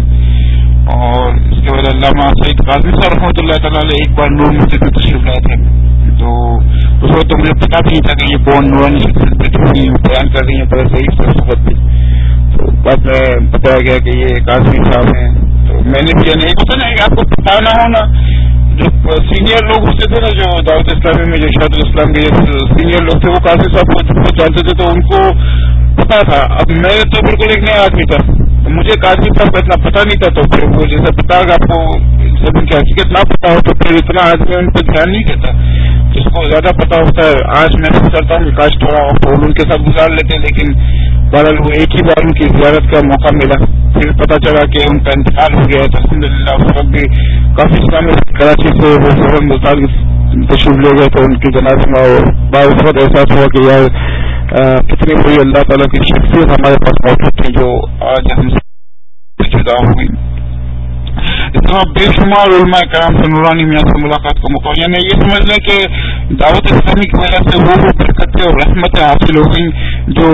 اور اس کے بعد علامہ سعید قاضی صاحب رحمۃ اللہ تعالیٰ علیہ ایک بار نور مسجد میں تشریف لائے تھے۔ تو اس وقت تو مجھے پتا بھی نہیں تھا کہ یہ کون نورانی شخصیت بیان کر رہی ہیں بڑے صحیح سے بھی۔ تو بعد میں بتایا گیا کہ یہ قاضی صاحب ہیں۔ تو میں نے بھی نہیں پتا نہیں آپ کو پتا نہ ہونا۔ جو سینئر لوگ ہوتے تھے نا جو دعوت اسلامی میں جو شاید الاسلام کے سینئر لوگ تھے وہ قاضی صاحب کو جانتے تھے تو ان کو پتا تھا۔ اب میں تو بالکل ایک نیا آدمی تھا۔ مجھے قاضی صاحب کا اتنا پتا نہیں تھا تو پھر وہ جیسے پتا آپ کو سب ان کی حقیقت نہ پتا ہو تو پھر اتنا آدمی ان پہ دھیان نہیں دیتا۔ جس کو زیادہ پتا ہوتا ہے، آج میں کرتا ہوں کاش تھوڑا وقت ان کے ساتھ گزار لیتے، لیکن بہرحال وہ ایک ہی بار ان کی زیارت کا موقع ملا۔ پھر پتا چلا کہ ان کا انتقال ہو گیا تو الحمد للہ اس وقت بھی کافی اسلامی کراچی سے وہ فوراً ملتان تشریف لے گئے تو ان کی جناز میں اور اس وقت احساس ہوا کہ یار کتنی بڑی اللہ تعالیٰ کی شخصیت ہمارے پاس موجود تھی جو آج ہم سے جدا ہوئی۔ اتنا بے شمار علماء کرام سے نورانی میاں سے ملاقات کا موقع یعنی یہ سمجھ لیں کہ دعوت اسلامی کی وجہ سے وہ برکتیں اور رحمتیں حاصل ہو گئیں جو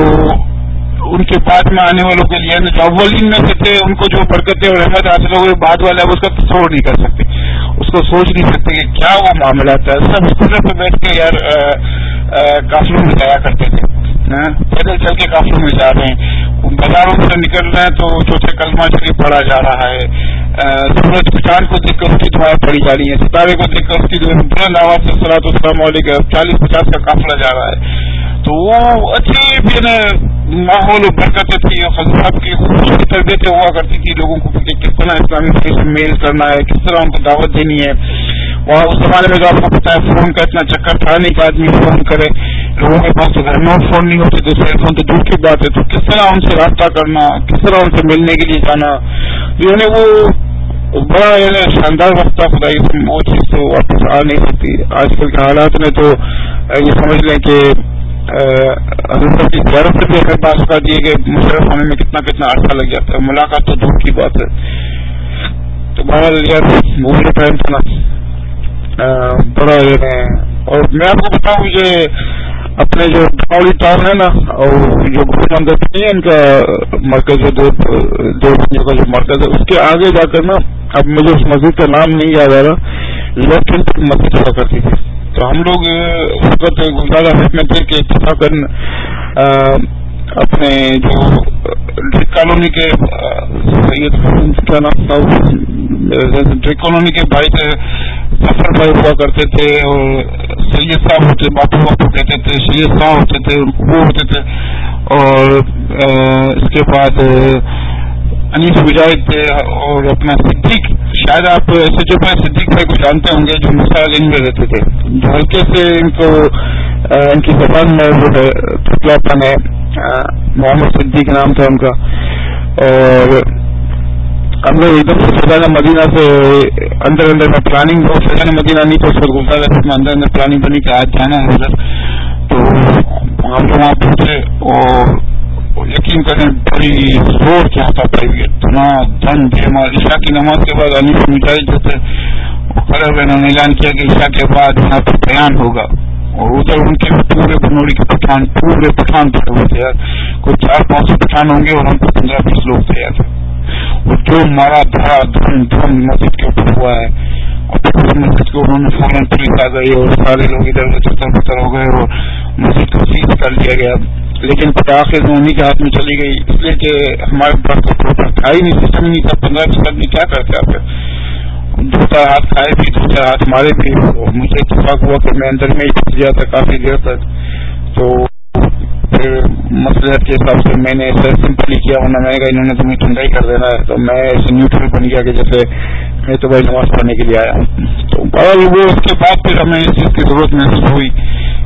ان کے بعد میں آنے والوں کے لیے اولین میں سے ان کو جو برکتیں اور رحمت حاصل ہو گئی بعد والے اب اس کا تصور نہیں کر سکتے۔ اس کو سوچ نہیں سکتے کہ کیا وہ معاملہ تھا۔ سب اسکولوں پہ بیٹھ کے یار کافلوں میں جایا کرتے تھے۔ پیدل چل کے کافلوں میں جا رہے ہیں۔ بازاروں سے نکل رہے ہیں تو چوتھے کلمہ شریف پڑھا جا رہا ہے۔ سورج چاند کو دیکھ کر اس کی دعائیں پڑھی جا رہی ہیں۔ ستارے کو دیکھ کر اس کی بلند آواز سے سلاۃ السلام علیکم۔ چالیس پچاس کا قافلہ جا رہا ہے۔ تو وہ اچھی ماحول برکت تھی صاحب کی خوبصورت تربیتیں ہوا کرتی تھی لوگوں کو کہ کس طرح اسلامی سے میل کرنا ہے، کس طرح ان کو دعوت دینی ہے۔ وہاں اس زمانے میں جو آپ کو پتا ہے، فون کا اتنا چکر تھا نہیں کہ آدمی فون کرے۔ لوگوں کے پاس گھر میں فون نہیں ہوتے تو سیل فون تو دور کی بات ہے۔ تو کس طرح ان سے رابطہ کرنا، کس طرح ان سے ملنے کے لیے جانا؟ یعنی وہ بڑا یعنی شاندار وقت تھا، خدائی وہ چیز تو واپس آ نہیں سکتی۔ آج کل کے حالات میں تو یہ سمجھ لیں کہ حضرت کی زیارت سے بھی ہمیں پاس کر دیے کہ مشرف ہونے میں کتنا کتنا عرصہ لگ جاتا ہے، ملاقات تو دور کی بات ہے۔ تو بہرحال یار، وہ ٹائم تھا نا بڑا اور میں آپ کو بتاؤں یہ اپنے جو ڈاؤلی ٹاؤن ہے نا، اور جو گرو مندر ہے، ان کا مرکز دو دو کا جو مرکز ہے، اس کے آگے جا کر نا اب مجھے اس مسجد کا نام نہیں یاد آ رہا۔ لیفٹ تک مسجد ہوا کرتی تھی۔ تو ہم لوگ اس وقت گلزارہ میں تھے کہ اتفاقاً اپنے جو ڈرک کالونی کے سید کیا نام تھا ڈرک کالونی کے بھائی تھے سفر بھائی ہوا کرتے تھے اور سید صاحب ہوتے، باپو باپو کہتے تھے، سید صاحب ہوتے تھے، وہ ہوتے تھے۔ اور اس کے بعد انیس مجاہد اور اپنا صدیق، شاید آپ ایس ایچ او میں صدیق بھائی کو جانتے ہوں گے جو مثال ان میں رہتے تھے۔ ہلکے سے ان کو ان کی زبان میں وہ ہے ہے۔ محمد صدیق نام تھا ان کا۔ اور ہم لوگ ایک دم سے سجانا مدینہ سے اندر اندر میں پلاننگ بہت سجانا مدینہ نہیں تو اس وقت گلتا رہتا میں اندر اندر پلاننگ بنی کہ آج جانا ہے ادھر تو ہم لوگ وہاں پہنچے اور وہ یقین کریں، بڑی زور چاہتا پڑ گیا اتنا دن بیمار عشاء کی نماز کے بعد انیس مجاہد جو تھے کھڑے ہوئے انہوں نے اعلان کیا کہ عشاء کے بعد یہاں پہ بیان ہوگا۔ اور ادھر ان کے پورے بنوڑی کے پٹھان، پورے پٹھان پڑے ہوئے تھے یار کوئی چار پانچ سو پٹھان ہوں گے اور ہم کو پندرہ بیس لوگ تھے یار اور جو مارا، دھڑا، دھن دھن مسجد کے اوپر ہوا ہے۔ مسجد کو انہوں نے فوراً پولیس آ گئی اور سارے لوگ ادھر ادھر چتر پتر ہو گئے اور مسجد کو سیز کر لیا گیا۔ لیکن پٹاخے انہیں کے ہاتھ میں چلی گئی۔ اس لیے کہ ہمارے پاس تو تھا ہی نہیں سسٹم نہیں تھا۔ پندرہ بیس آدمی کیا کرتے آپ؟ دوسرا ہاتھ کھائے بھی دوسرا ہاتھ مارے بھی۔ مجھے اتفاق ہوا کہ میں اندر میں ہی پھنس گیا تھا کافی دیر تک۔ تو پھر مسلحت کے حساب سے میں نے ایسے سمپلی کیا، ورنہ میں نے کہا انہوں نے تمہیں ٹھنڈا ہی کر دینا ہے۔ تو میں ایسے نیوٹرل بن گیا کہ جیسے میں تو بھائی نماز پڑھنے کے لیے آیا تو بہرحال وہ اس کے بعد پھر ہمیں اس چیز کی ضرورت محسوس ہوئی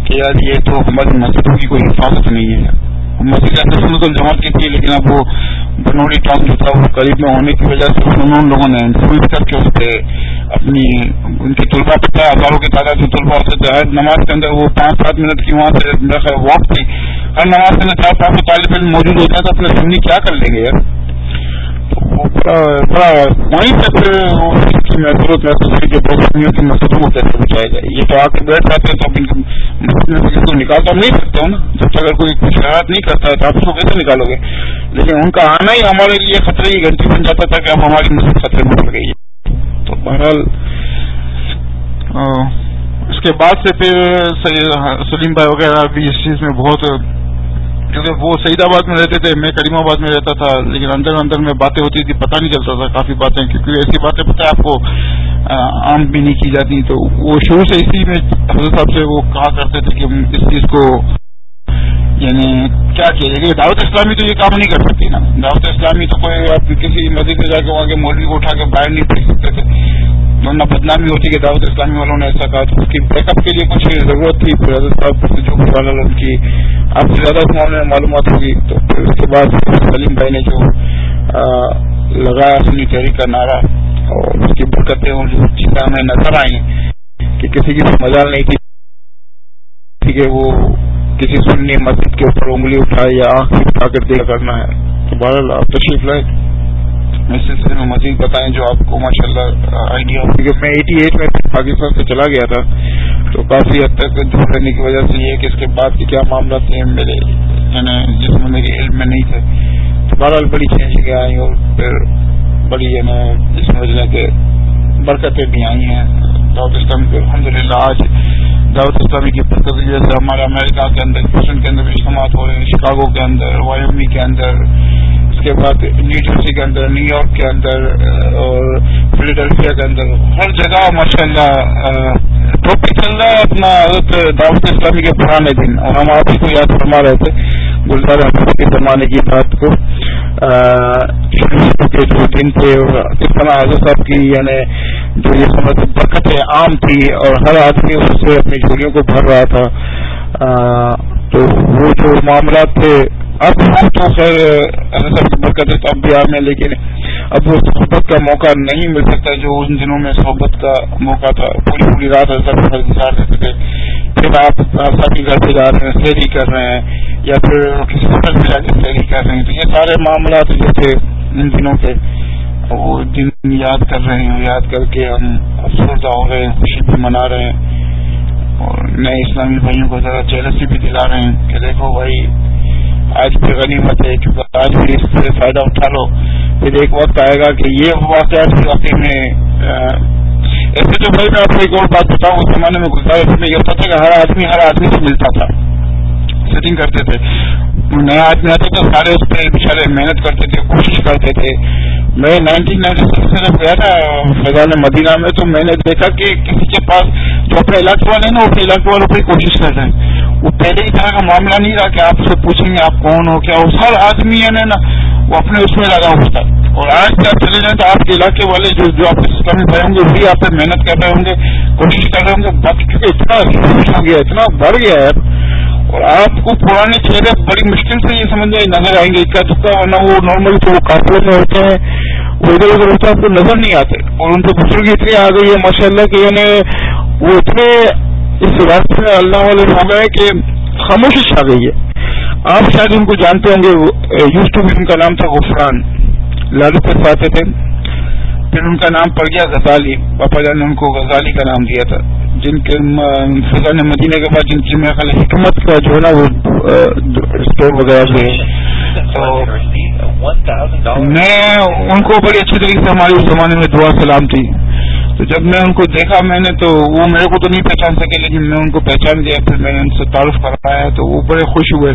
کہ یار یہ تو ہماری مسجدوں کی کوئی حفاظت نہیں ہے۔ مسجد اندر سنت الجماعت کی تھی، لیکن اب وہ بنوڑی ٹاؤن جو تھا، وہ قریب میں ہونے کی وجہ سے ان لوگوں نے انفلوئنس کر کے اس پہ اپنی ان کی طلبہ پتہ ہزاروں کی تعداد میں طلبہ ہوتے تھے۔ ہر نماز کے اندر وہ پانچ سات منٹ کی وہاں سے میرا خیال واک تھی ہر نماز کے اندر چار پانچ سو طالب علم موجود ہوتا ہے تو اپنے سنی کیا کر لیں گے یار؟ وہیں سے ضرورت محسوس کہ بہت کی کو کیسے بچایا جائے یہ تو آ کے بیٹھ جاتے ہیں تو اب مسجد کو نکال تو ہم نہیں سکتے ہو نا جب تک اگر کوئی کچھ شرارت نہیں کرتا ہے تو آپ اس کو کیسے نکالو گے لیکن ان کا آنا ہی ہمارے لیے خطرے کی گھنٹی بن جاتا تھا کہ اب ہماری مسجد خطرے میں پڑ گئی تو بہرحال اس کے بعد سے پھر سلیم بھائی وغیرہ بھی اس چیز میں بہت کیونکہ وہ سعید آباد میں رہتے تھے، میں کریم آباد میں رہتا تھا، لیکن اندر اندر میں باتیں ہوتی تھی پتہ نہیں چلتا تھا کافی باتیں، کیونکہ ایسی باتیں پتہ ہے آپ کو عام بھی نہیں کی جاتی، تو وہ شروع سے اسی میں حضرت صاحب سے وہ کہا کرتے تھے کہ اس چیز کو یعنی کیا کیا جائے دعوت اسلامی تو یہ کام نہیں کر سکتی نا۔ دعوت اسلامی تو کوئی آپ کسی مسجد میں جا کے وہاں کے مولوی کو اٹھا کے باہر نہیں پھینک سکتے تھے۔ ورنہ بدنامی ہوتی کہ دعوت اسلامی والوں نے ایسا کہا تو اس کی بیک اپ کے لیے کچھ ضرورت تھی، پھر حضرت صاحب جو والا ان کی آپ سے زیادہ معاملے میں معلومات ہوگی۔ تو پھر اس کے بعد سلیم بھائی نے جو لگایا سنی تحریک کا نعرہ اور اس کی برکتیں اور جو چیزیں ہمیں نظر آئیں کہ کسی کی مزال نہیں تھی کہ وہ کسی سنی مسجد کے اوپر انگلی اٹھائے یا آنکھ اٹھا کر دیا کرنا ہے۔ تو بہرحال آپ تشریف لائے اس سلسلے میں مزید بتائیں جو آپ کو ماشاء اللہ آئیڈیا کیونکہ میں ایٹی ایٹ میں پاکستان سے چلا گیا تھا، تو کافی حد تک دور رہنے کی وجہ سے یہ کہ اس کے بعد کے کیا معاملہ تھے میرے یعنی جس میں میرے علم میں نہیں تھے۔ تو بہرحال بڑی چینجنگیں آئی اور پھر بڑی یعنی اس سمجھنے کے برکتیں بھی آئی ہیں۔ دعوت اسلامی کے الحمد للہ آج دعوت اسلامی کی برکت جیسے ہمارے امریکہ کے اندر ہیوسٹن کے اندر اجتماع ہو رہے ہیں، شکاگو کے اندر وایومی کے اندر اس کے بعد نیو جرسی کے اندر، نیو یارک کے اندر اور فلیڈلفیا کے اندر، ہر جگہ ماشاء اللہ ٹاپک چل رہا ہے اپنا دعوت اسلامی کے پرانے دن، اور ہم آپ ہی کو یاد فرما رہے تھے، گلزار احمد کے زمانے کی بات کو کے جو دن تھے، اور کس طرح حضرت صاحب کی یعنی جو یہ سمجھ برکتیں عام تھی، اور ہر آدمی اس سے اپنی جھولیوں کو بھر رہا تھا تو وہ جو معاملات تھے اب تو خیر برکت ہے تو اب بھی آپ میں لیکن اب وہ صحبت کا موقع نہیں مل سکتا جو ان دنوں میں صحبت کا موقع تھا۔ پوری پوری رات انتظار دیتے تھے۔ پھر آپ ساتھی گھر پہ جا رہے ہیں سیری کر رہے ہیں، یا پھر کسی ہوٹل میں جا کے سیری کر رہے ہیں۔ تو یہ سارے معاملات جو تھے ان دنوں کے، وہ دن یاد کر رہے ہیں۔ یاد کر کے ہم افسردہ ہو رہے ہیں، خوشی بھی منا رہے ہیں۔ اور نئے اسلامی بھائیوں کو ذرا جیلسی بھی دلا رہے ہیں کہ دیکھو بھائی آج پھر غنیمت ہے کیونکہ آج بھی اس سے فائدہ اٹھا لو پھر ایک وقت آئے گا کہ یہ واقعات واقعی میں ایسے تو بھائی میں آپ کو ایک اور بات بتاؤں، اس زمانے میں گزارش میں یہ ہوتا تھا کہ ہر آدمی ہر آدمی سے ملتا تھا۔ سیٹنگ کرتے تھے۔ نیا آدمی آتا تھا سارے اس پہ بےچارے محنت کرتے تھے، کوشش کرتے تھے۔ میں نائنٹین نائنٹی سکس میں جب گیا تھا فیضان مدینہ میں تو میں نے دیکھا کہ کسی کے پاس جو اپنے علاقے والے نا اپنے علاقے والوں پہ کوشش کر رہے ہیں۔ وہ پہلے ہی طرح کا معاملہ نہیں رہا کہ آپ سے پوچھیں گے آپ کون ہو کیا۔ ہر آدمی ہے نا وہ اپنے اس میں لگا ہوتا ہے۔ اور آج کیا چلے جائیں تو آپ کے علاقے والے جو جو آپ اسلامی بھائی ہوں گے وہی آپ پہ محنت کر رہے ہوں گے، کوشش کر رہے ہوں گے۔ بچ چکے، اتنا ہو گیا، اتنا بڑھ گیا ہے۔ اور آپ کو پرانے چہرے بڑی مشکل سے یہ سمجھ جائے نظر آئیں گے اکا دکا ورنہ وہ نارمل جو کافلوں میں ہوتے ہیں۔ وہ ادھر ادھر ہوتا ہے آپ کو نظر نہیں آتے۔ اور ان سے بزرگی اتنی آ گئی ہے ماشاء اللہ کہ یعنی وہ اتنے اس راستے میں اللہ والے ہو گئے کہ خاموشی چھا گئی ہے۔ آپ شاید ان کو جانتے ہوں گے یوز ٹو ان کا نام تھا غفران۔ لالو کے پھر ان کا نام پڑ گیا غزالی۔ پاپا جان نے ان کو غزالی کا نام دیا تھا۔ جن کے فضان مدینہ کے بعد جن کی میرا خیال حکمت کا جو ہے نا وہ اسٹور وغیرہ جو ہے۔ میں ان کو بڑی اچھی طریقے سے ہمارے اس زمانے میں دعا سلام تھی۔ تو جب میں ان کو دیکھا میں نے تو وہ میرے کو تو نہیں پہچان سکے، لیکن میں ان کو پہچان دیا، پھر میں نے ان سے تعارف کرایا تو وہ بڑے خوش ہوئے۔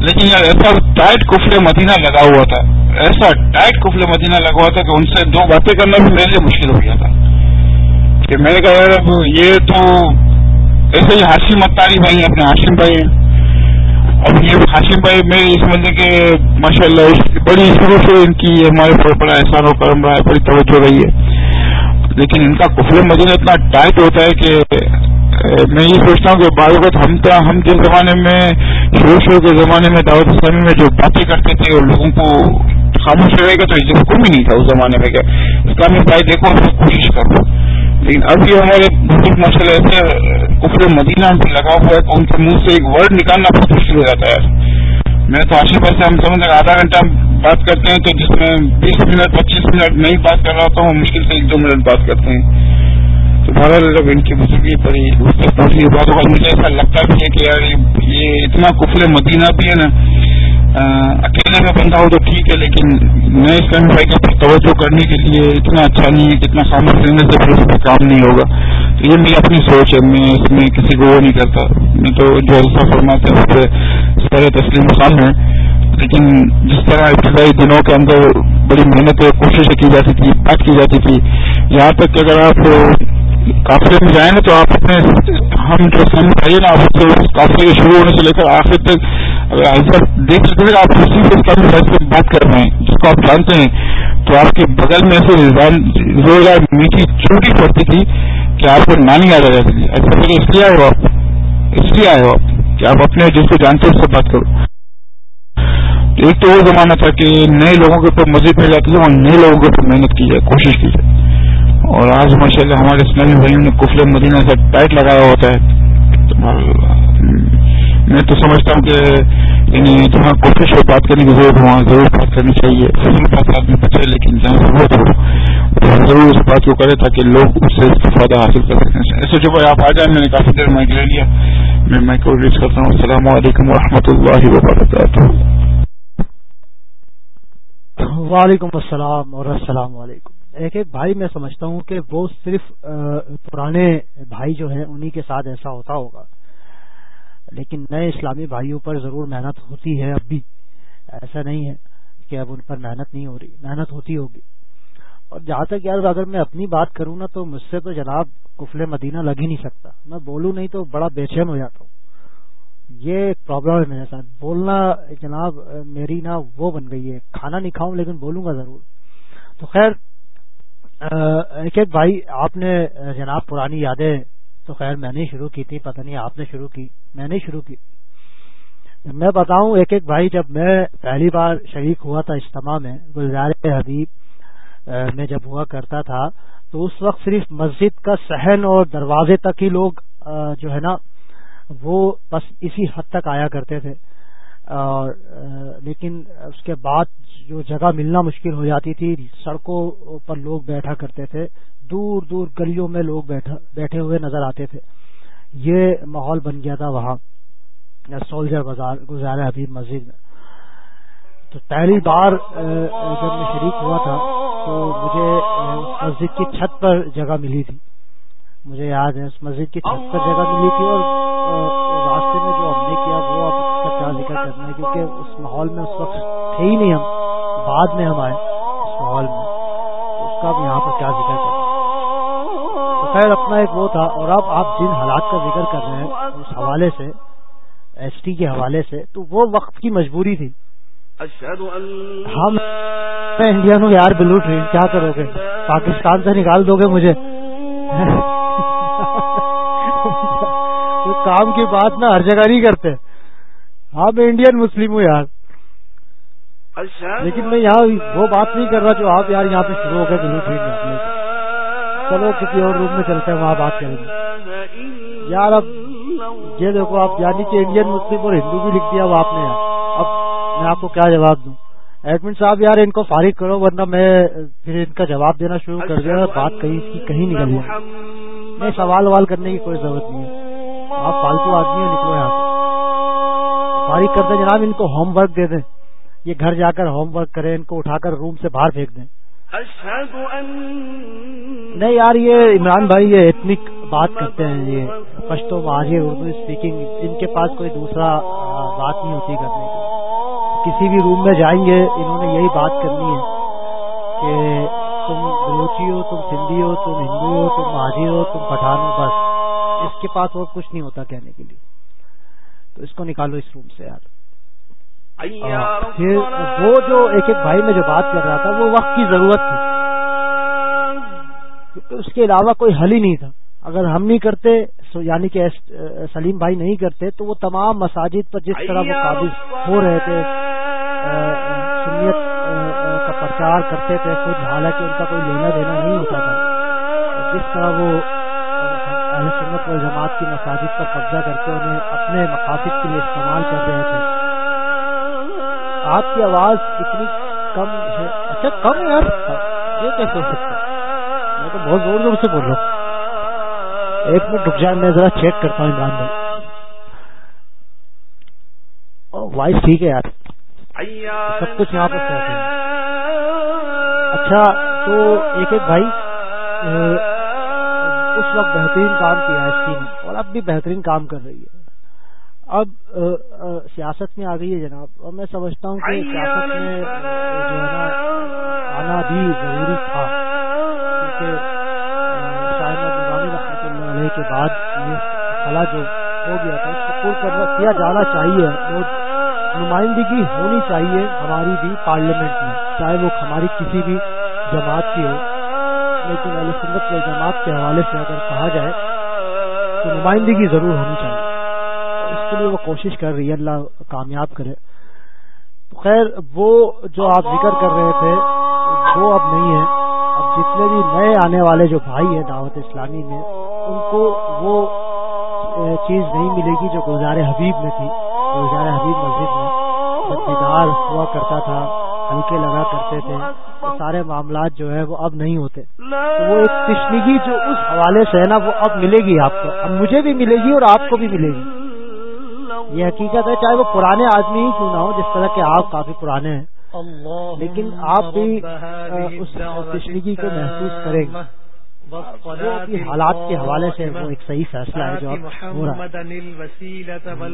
لیکن یار ایسا ٹائٹ کفل مدینہ لگا ہوا تھا، ایسا ٹائٹ کفل مدینہ لگا ہوا تھا کہ ان سے دو باتیں کرنا بھی میرے لیے مشکل ہو گیا تھا۔ کہ میں نے کہا یار اب یہ تو ایسے ہی ہاشم متاری بھائی اپنے ہاشم بھائی اب یہ ہاشم بھائی میں یہ سمجھنے کہ ماشاء اللہ بڑی شروع سے ان کی ہمارے بڑا احسان و کرم رہا ہے، بڑی توجہ رہی ہے۔ لیکن ان کا کفر مدینہ اتنا ٹائٹ ہوتا ہے کہ میں یہ سوچتا ہوں کہ بعض اوقات ہم ہم جس زمانے میں، شروع شروع کے زمانے میں دعوت اسلامی میں جو باتیں کرتے تھے، اور لوگوں کو خاموش رہے گا تو اس حکم ہی نہیں تھا اس زمانے میں کہ اسلامی بھائی دیکھو، ہم کوشش کرو۔ لیکن اب یہ ہمارے بزرگ مسئلہ ایسے کفر مدینہ ان پہ لگا ہوا ہے کہ ان کے منہ سے ایک ورڈ نکالنا بہت مشکل ہو جاتا ہے۔ میں تو آشی پر سے ہم سمجھ آدھا گھنٹہ بات کرتے ہیں تو جس میں بیس منٹ، پچیس منٹ نہیں بات کر رہا ہوتا ہوں، مشکل سے ایک دو منٹ بات کرتے ہیں۔ تو بہرحال جب ان کی بزرگی پڑی اس پہنچی باتوں کا مجھے ایسا لگتا بھی ہے کہ یار یہ اتنا کفل مدینہ بھی ہے نا اکیلے میں بندہ ہو تو ٹھیک ہے، لیکن میں اس ٹائم بھائی کا توجہ کرنے کے لیے اتنا اچھا نہیں ہے کتنا خاموش رہنے سے پھر اس پہ کام نہیں ہوگا۔ تو یہ میری اپنی سوچ ہے، میں اس میں کسی کو وہ نہیں کرتا۔ میں تو جو ایسا فرماتے ہیں، اس پہ سر تسلیم خان ہے لیکن جس طرح ابتدائی دنوں کے اندر بڑی محنت کوششیں کی جاتی تھی بات کی جاتی تھی، یہاں تک کہ اگر آپ قافلے میں جائیں گے تو آپ اپنے ہم جو سمجھ آئیے نا، آپ قافلے کے شروع ہونے سے لے کر آخر تک اگر دیکھ سکتے ہیں آپ اسی سے بات کر رہے ہیں، جس کو آپ جانتے ہیں، تو آپ کے بغل میں ایسے زوردار میٹھی چوٹی پڑتی تھی کہ آپ کو نانی یاد آ جاتی تھی۔ ایسا پھر اس لیے آئے ہو آپ؟ اس لیے آئے ہو آپ؟ کہ آپ اپنے جس کو جانتے ہیں، اس سے بات کرو۔ ایک تو وہ زمانہ تھا کہ نئے لوگوں کے اوپر مزید مل جاتی ہے اور نئے لوگوں کے اوپر محنت کی جائے، کوشش کی جائے۔ اور آج ماشاء اللہ ہمارے اسلامی بھائیوں نے کفل مدینہ سے ٹائٹ لگایا ہوتا ہے۔ میں تو سمجھتا ہوں کہ یعنی جہاں کوشش ہو بات کرنے کی ضرورت وہاں ضرور بات کرنی چاہیے۔ فضول بات آدمی بچے لیکن جہاں ضرورت ہو ضرور اس بات کو کرے تاکہ لوگ اس سے استفادہ حاصل کر سکیں۔ ایسے جو بھائی آپ آ جائیں، میں نے کافی دیر مائک لے لیا۔ میں مائک کو ریلیز کرتا ہوں۔ السلام علیکم و اللہ وبرکاتہ۔ وعلیکم السلام اور السلام علیکم۔ ایک ایک بھائی میں سمجھتا ہوں کہ وہ صرف پرانے بھائی جو ہیں، انہی کے ساتھ ایسا ہوتا ہوگا۔ لیکن نئے اسلامی بھائیوں پر ضرور محنت ہوتی ہے اب بھی۔ ایسا نہیں ہے کہ اب ان پر محنت نہیں ہو رہی، محنت ہوتی ہوگی۔ اور جہاں تک یار اگر میں اپنی بات کروں نا تو مجھ سے تو جناب کفل مدینہ لگ ہی نہیں سکتا۔ میں بولوں نہیں تو بڑا بے چین ہو جاتا ہوں۔ یہ ایک پرابلم ہے میرے ساتھ۔ بولنا جناب، میری نا وہ بن گئی ہے۔ کھانا نہیں کھاؤں لیکن بولوں گا ضرور۔ تو خیر ایک ایک بھائی، آپ نے جناب پرانی یادیں تو خیر میں نے شروع کی تھی، پتہ نہیں آپ نے شروع کی، میں نے شروع کی۔ میں بتاؤں، ایک ایک بھائی جب میں پہلی بار شریک ہوا تھا اجتماع میں، گلزار حبیب میں جب ہوا کرتا تھا، تو اس وقت صرف مسجد کا صحن اور دروازے تک ہی لوگ جو ہے نا، وہ بس اسی حد تک آیا کرتے تھے۔ اور لیکن اس کے بعد جو جگہ ملنا مشکل ہو جاتی تھی، سڑکوں پر لوگ بیٹھا کرتے تھے۔ دور دور گلیوں میں لوگ بیٹھے ہوئے نظر آتے تھے۔ یہ ماحول بن گیا تھا وہاں، سولجر بازار، گزارا ابھی مسجد میں۔ تو پہلی بار جب میں شریک ہوا تھا، تو مجھے مسجد کی چھت پر جگہ ملی تھی۔ مجھے یاد ہے، اس مسجد کی چھت پر جگہ ملی تھی اور راستے میں جو ہم نے کیا، وہ اب اس کا کیا ذکر کرنا ہے؟ کیونکہ اس ماحول میں اس وقت تھے ہی نہیں ہم۔ بعد میں ہم آئے اس ماحول میں۔ اس کا بھی یہاں پر کیا ذکر کرنا تو خیر اپنا ایک وہ تھا اور اب آپ جن حالات کا ذکر کر رہے ہیں اس حوالے سے ایس ٹی کے حوالے سے تو وہ وقت کی مجبوری تھی۔ ہم انڈیا نو یار بلو ٹرین کیا کرو گے؟ پاکستان سے نکال دو گے مجھے۔ کام کی بات نا ہر جگہ نہیں کرتے۔ ہاں میں انڈین مسلم ہوں یار۔ لیکن میں یہاں وہ بات نہیں کر رہا جو آپ یار یہاں پہ شروع ہو گئے بلو ٹرین چلو، کسی اور روم میں چلتے ہیں، وہاں بات کریں گے۔ یار اب یہ دیکھو، آپ یعنی کہ انڈین مسلم اور ہندو بھی لکھ دیا وہ آپ نے۔ اب میں آپ کو کیا جواب دوں؟ ایڈمن صاحب، یار، ان کو فارغ کرو، ورنہ میں پھر ان کا جواب دینا شروع کر دیا، بات کہیں اس کی کہیں نکل نہیں، سوال وال کرنے کی کوئی ضرورت نہیں ہے۔ آپ فالتو آدمی نکلو یہاں سے۔ فارغ کر دیں جناب، ان کو ہوم ورک دے دیں۔ یہ گھر جا کر ہوم ورک کریں، ان کو اٹھا کر روم سے باہر پھینک دیں۔ نہیں یار، یہ عمران بھائی، یہ ایتھنک بات کرتے ہیں، یہ پشتو مہاجی اردو اسپیکنگ ان کے پاس کوئی دوسرا بات نہیں ہوتی کرنے کی۔ کسی بھی روم میں جائیں گے، انہوں نے یہی بات کرنی ہے کہ تم بلوچی ہو، تم سندھی ہو، تم ہندو ہو، تم مہاجی ہو، تم پٹھان ہو، بس۔ اس کے پاس اور کچھ نہیں ہوتا کہنے کے لیے۔ تو اس کو نکالو اس روم سے یار۔ وہ جو ایک ایک بھائی میں جو بات کر رہا تھا وہ وقت کی ضرورت تھی۔ کیونکہ اس کے علاوہ کوئی حل ہی نہیں تھا۔ اگر ہم نہیں کرتے یعنی کہ سلیم بھائی نہیں کرتے تو وہ تمام مساجد پر جس طرح وہ قابض ہو رہے تھے سنیت کا پرچار کرتے تھے خود حالانکہ ان کا کوئی لینا دینا نہیں ہوتا تھا۔ جس طرح وہ سنت و جماعت کی مساجد پر قبضہ کر کے انہیں اپنے مقاصد کے لیے استعمال کر رہے تھے۔ آپ کی آواز اتنی کم ہے؟ اچھا کم ہے یار۔ یہ کیسے ہو سکتا میں تو بہت زور زور سے بول رہا ہوں۔ ایک منٹ رک جائے، میں ذرا چیک کرتا ہوں عمران بھائی۔ وائس ٹھیک ہے یار۔ سب کچھ یہاں پر اچھا تو ایک ایک بھائی اس وقت بہترین کام کیا ہے اس ٹیم اور اب بھی بہترین کام کر رہی ہے۔ اب سیاست میں آ گئی ہے جناب۔ اور میں سمجھتا ہوں کہ سیاست میں جو ہے نا آنا بھی ضروری تھا۔ کیونکہ کے بعد یہ خلا جو ہو گیا تھا اس کو پور کیا جانا چاہیے۔ وہ نمائندگی ہونی چاہیے ہماری بھی پارلیمنٹ میں چاہے وہ ہماری کسی بھی جماعت کی ہو۔ لیکن علیہ سنت و جماعت کے حوالے سے اگر کہا جائے تو نمائندگی ضرور ہونی چاہیے۔ کے لیے وہ کوشش کر رہی ہے اللہ کامیاب کرے۔ خیر وہ جو آپ ذکر کر رہے تھے وہ اب نہیں ہے۔ اب جتنے بھی نئے آنے والے جو بھائی ہیں دعوت اسلامی میں ان کو وہ چیز نہیں ملے گی جو گلزار حبیب میں تھی۔ گلزار حبیب مسجد میں دیدار ہوا کرتا تھا ہلکے لگا کرتے تھے۔ وہ سارے معاملات جو ہے وہ اب نہیں ہوتے۔ تو وہ ایک تشنگی جو اس حوالے سے ہے نا وہ اب ملے گی آپ کو۔ اب مجھے بھی ملے گی اور آپ کو بھی ملے گی۔ یہ حقیقت ہے چاہے وہ پرانے آدمی ہی کیوں نہ ہو جس طرح کہ آپ کافی پرانے ہیں۔ لیکن آپ بھی اس تشنگی کو محسوس کریں۔ گے حالات کے حوالے سے وہ ایک صحیح فیصلہ ہے جو ہو رہا ہے۔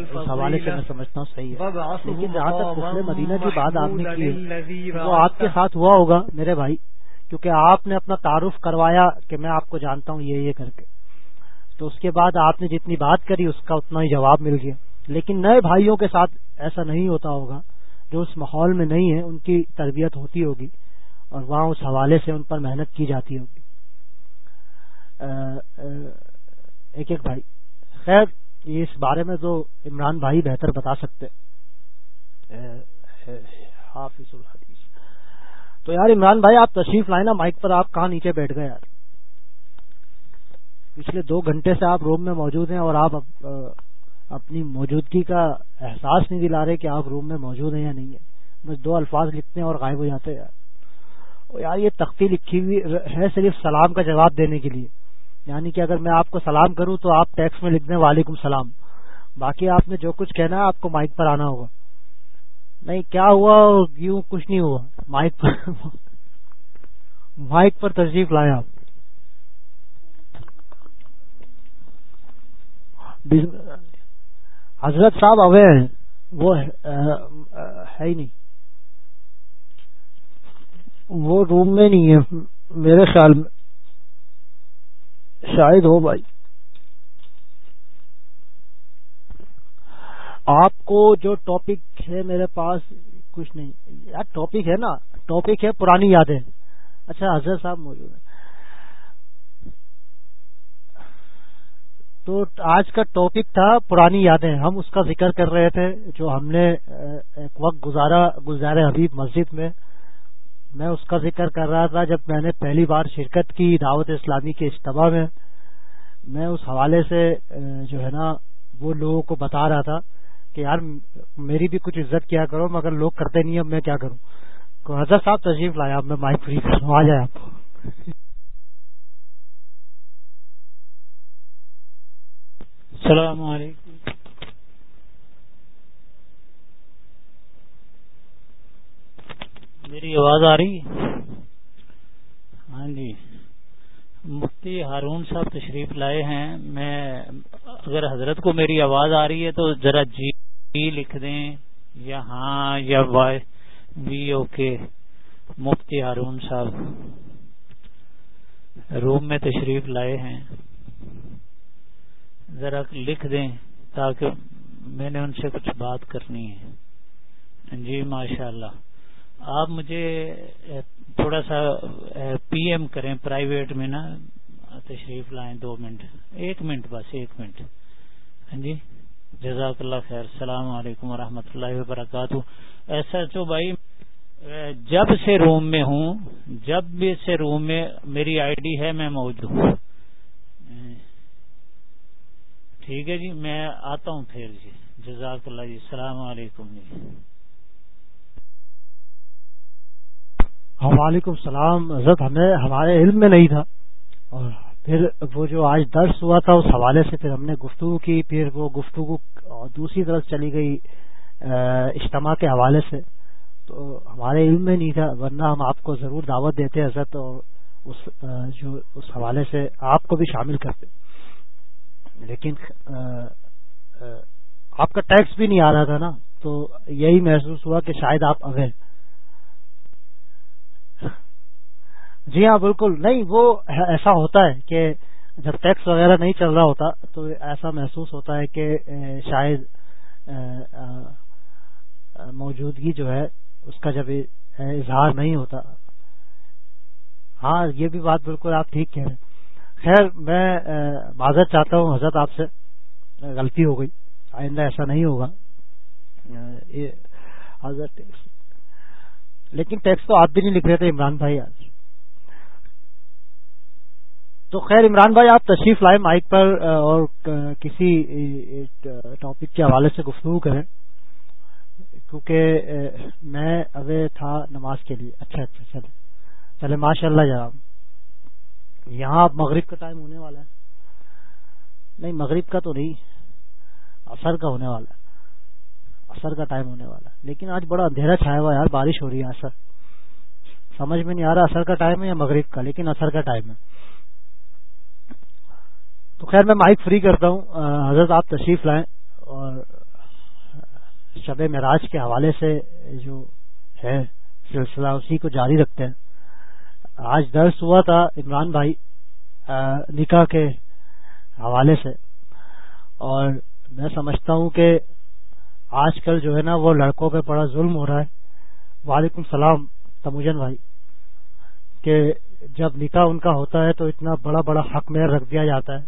اس حوالے سے میں سمجھتا ہوں صحیح ہے۔ لیکن جہاں تک مسلم مدینہ کی بات آپ نے کی وہ آپ کے ساتھ ہوا ہوگا میرے بھائی کیونکہ آپ نے اپنا تعارف کروایا کہ میں آپ کو جانتا ہوں یہ یہ کر کے۔ تو اس کے بعد آپ نے جتنی بات کری اس کا اتنا ہی جواب مل گیا۔ لیکن نئے بھائیوں کے ساتھ ایسا نہیں ہوتا ہوگا۔ جو اس ماحول میں نہیں ہے ان کی تربیت ہوتی ہوگی اور وہاں اس حوالے سے ان پر محنت کی جاتی ہوگی۔ ایک ایک بھائی۔ خیر اس بارے میں تو عمران بھائی بہتر بتا سکتے۔ حافظ الحدیث۔ تو یار عمران بھائی، آپ تشریف لائیں نا مائک پر، آپ کہاں نیچے بیٹھ گئے یار؟ پچھلے دو گھنٹے سے آپ روم میں موجود ہیں اور آپ اپنی موجودگی کا احساس نہیں دلا رہے کہ آپ روم میں موجود ہیں یا نہیں ہے بس دو الفاظ لکھتے ہیں اور غائب ہو جاتے ہیں۔ یار یار یہ تختی لکھی ہوئی ہے صرف سلام کا جواب دینے کے لیے۔ یعنی کہ اگر میں آپ کو سلام کروں تو آپ ٹیکس میں لکھ دیں وعلیکم السلام باقی آپ نے جو کچھ کہنا ہے آپ کو مائک پر آنا ہوگا۔ نہیں، کیا ہوا یوں کچھ نہیں ہوا؟ مائک پر۔ مائک پر تشریف لائیں آپ۔ حضرت صاحب اوے ہیں، وہ ہے ہی نہیں۔ وہ روم میں نہیں ہے، میرے خیال میں۔ شاید ہو بھائی۔ آپ کو جو ٹاپک ہے میرے پاس، کچھ نہیں۔ یار ٹاپک ہے نا ٹاپک ہے پرانی یادیں۔ اچھا حضرت صاحب موجود ہیں۔ تو آج کا ٹاپک تھا پرانی یادیں۔ ہم اس کا ذکر کر رہے تھے جو ہم نے ایک وقت گزارا، گزارے حبیب مسجد میں۔ میں اس کا ذکر کر رہا تھا جب میں نے پہلی بار شرکت کی دعوت اسلامی کے اجتماع میں۔ میں اس حوالے سے جو ہے نا، وہ لوگوں کو بتا رہا تھا کہ یار، میری بھی کچھ عزت کیا کرو، مگر لوگ کرتے نہیں، اب میں کیا کروں؟ تو حضرت صاحب تشریف لایا اب میں مائک فری کروں آ جائے آپ۔ السلام علیکم۔ میری آواز آ رہی؟ ہاں جی۔ مفتی ہارون صاحب تشریف لائے ہیں۔ میں اگر حضرت کو میری آواز آ رہی ہے تو ذرا جی لکھ دیں۔ یا ہاں یا وائی جی، وی اوکے۔ مفتی ہارون صاحب۔ روم میں تشریف لائے ہیں۔ ذرا لکھ دیں تاکہ میں نے ان سے کچھ بات کرنی ہے۔ جی ماشاء اللہ آپ مجھے تھوڑا سا پی ایم کریں پرائیویٹ میں نا، تشریف لائیں دو منٹ۔ ایک منٹ بس، ایک منٹ۔ ہاں جی جزاک اللہ خیر۔ السلام علیکم ورحمۃ اللہ وبرکاتہ۔ ایسا تو بھائی جب سے روم میں ہوں، جب بھی سے روم میں میری آئی ڈی ہے، میں موجود ہوں۔ ٹھیک ہے جی میں آتا ہوں پھر جی۔ جزاک اللہ جی السلام علیکم جی۔ وعلیکم السلام۔ حضرت، ہمیں، ہمارے علم میں نہیں تھا۔ اور پھر وہ جو آج درس ہوا تھا، اس حوالے سے پھر ہم نے گفتگو کی۔ پھر وہ گفتگو دوسری طرف چلی گئی اجتماع کے حوالے سے۔ تو ہمارے علم میں نہیں تھا، ورنہ ہم آپ کو ضرور دعوت دیتے حضرت، اور اس جو اس حوالے سے آپ کو بھی شامل کرتے۔ لیکن آپ کا ٹیکس بھی نہیں آ رہا تھا نا، تو یہی محسوس ہوا کہ شاید آپ اویر جی ہاں بالکل۔ نہیں، وہ ایسا ہوتا ہے کہ جب ٹیکس وغیرہ نہیں چل رہا ہوتا، تو ایسا محسوس ہوتا ہے کہ شاید موجودگی جو ہے، اس کا جب اظہار نہیں ہوتا۔ ہاں یہ بھی بات بالکل آپ ٹھیک کہہ رہے ہیں۔ خیر، میں معذرت چاہتا ہوں، حضرت آپ سے غلطی ہو گئی۔ آئندہ ایسا نہیں ہوگا۔ حضرت لیکن ٹیکس تو آپ بھی نہیں لکھ رہے تھے، عمران بھائی آج۔ تو خیر، عمران بھائی، آپ تشریف لائے مائک پر اور کسی ٹاپک کے حوالے سے گفتگو کریں۔ کیونکہ میں اوے تھا نماز کے لیے۔ اچھا اچھا چلے چلے ماشاء اللہ جناب یہاں اب مغرب کا ٹائم ہونے والا ہے۔ نہیں، مغرب کا تو نہیں، اثر کا ہونے والا ہے۔ اثر کا ٹائم ہونے والا ہے۔ لیکن آج بڑا اندھیرا چھایا ہوا یار، بارش ہو رہی ہے، اثر۔ سمجھ میں نہیں آ رہا اثر کا ٹائم ہے یا مغرب کا، لیکن اثر کا ٹائم ہے۔ تو خیر، میں مائک فری کرتا ہوں۔ حضرت آپ تشریف لائیں اور شب معراج کے حوالے سے جو ہے، سلسلہ اسی کو جاری رکھتے ہیں۔ آج درس ہوا تھا عمران بھائی نکاح کے حوالے سے۔ اور میں سمجھتا ہوں کہ آج کل جو ہے نا وہ لڑکوں پہ بڑا ظلم ہو رہا ہے۔ وعلیکم السلام، تموجن بھائی، کہ جب نکاح ان کا ہوتا ہے تو اتنا بڑا بڑا حق میر رکھ دیا جاتا ہے۔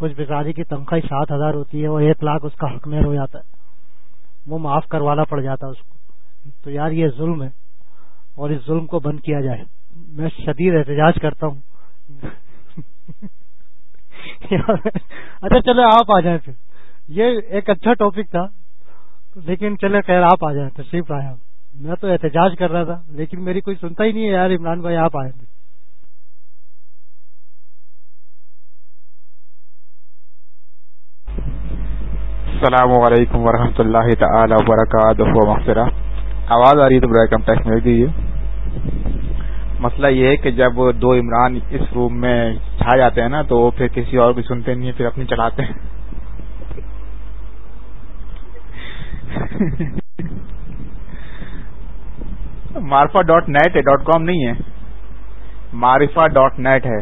اس بیچاری کی تنخواہ سات ہزار ہوتی ہے، وہ ایک لاکھ اس کا حق میر ہو جاتا ہے۔ وہ معاف کروانا پڑ جاتا ہے اس کو۔ تو یار یہ ظلم ہے اور اس ظلم کو بند کیا جائے۔ میں شدید احتجاج کرتا ہوں۔ اچھا چلے آپ آ جائیں پھر۔ یہ ایک اچھا ٹاپک تھا، لیکن چلے خیر، آپ آ جائیں۔ تشریف آیا میں تو احتجاج کر رہا تھا، لیکن میری کوئی سنتا ہی نہیں ہے یار۔ عمران بھائی، آپ آئے السلام علیکم ورحمۃ اللہ تعالی وبرکاتہ۔ آواز آ رہی ہے تو برائے کم ٹیکس مل دیجیے مسئلہ یہ ہے کہ جب دو عمران اس روم میں چھا جاتے ہیں نا، تو وہ پھر کسی اور بھی سنتے نہیں ہیں، پھر اپنی چلاتے ہیں۔ مارفا ڈاٹ نیٹ ہے، ڈاٹ کام نہیں ہے۔ مارفا ڈاٹ نیٹ ہے۔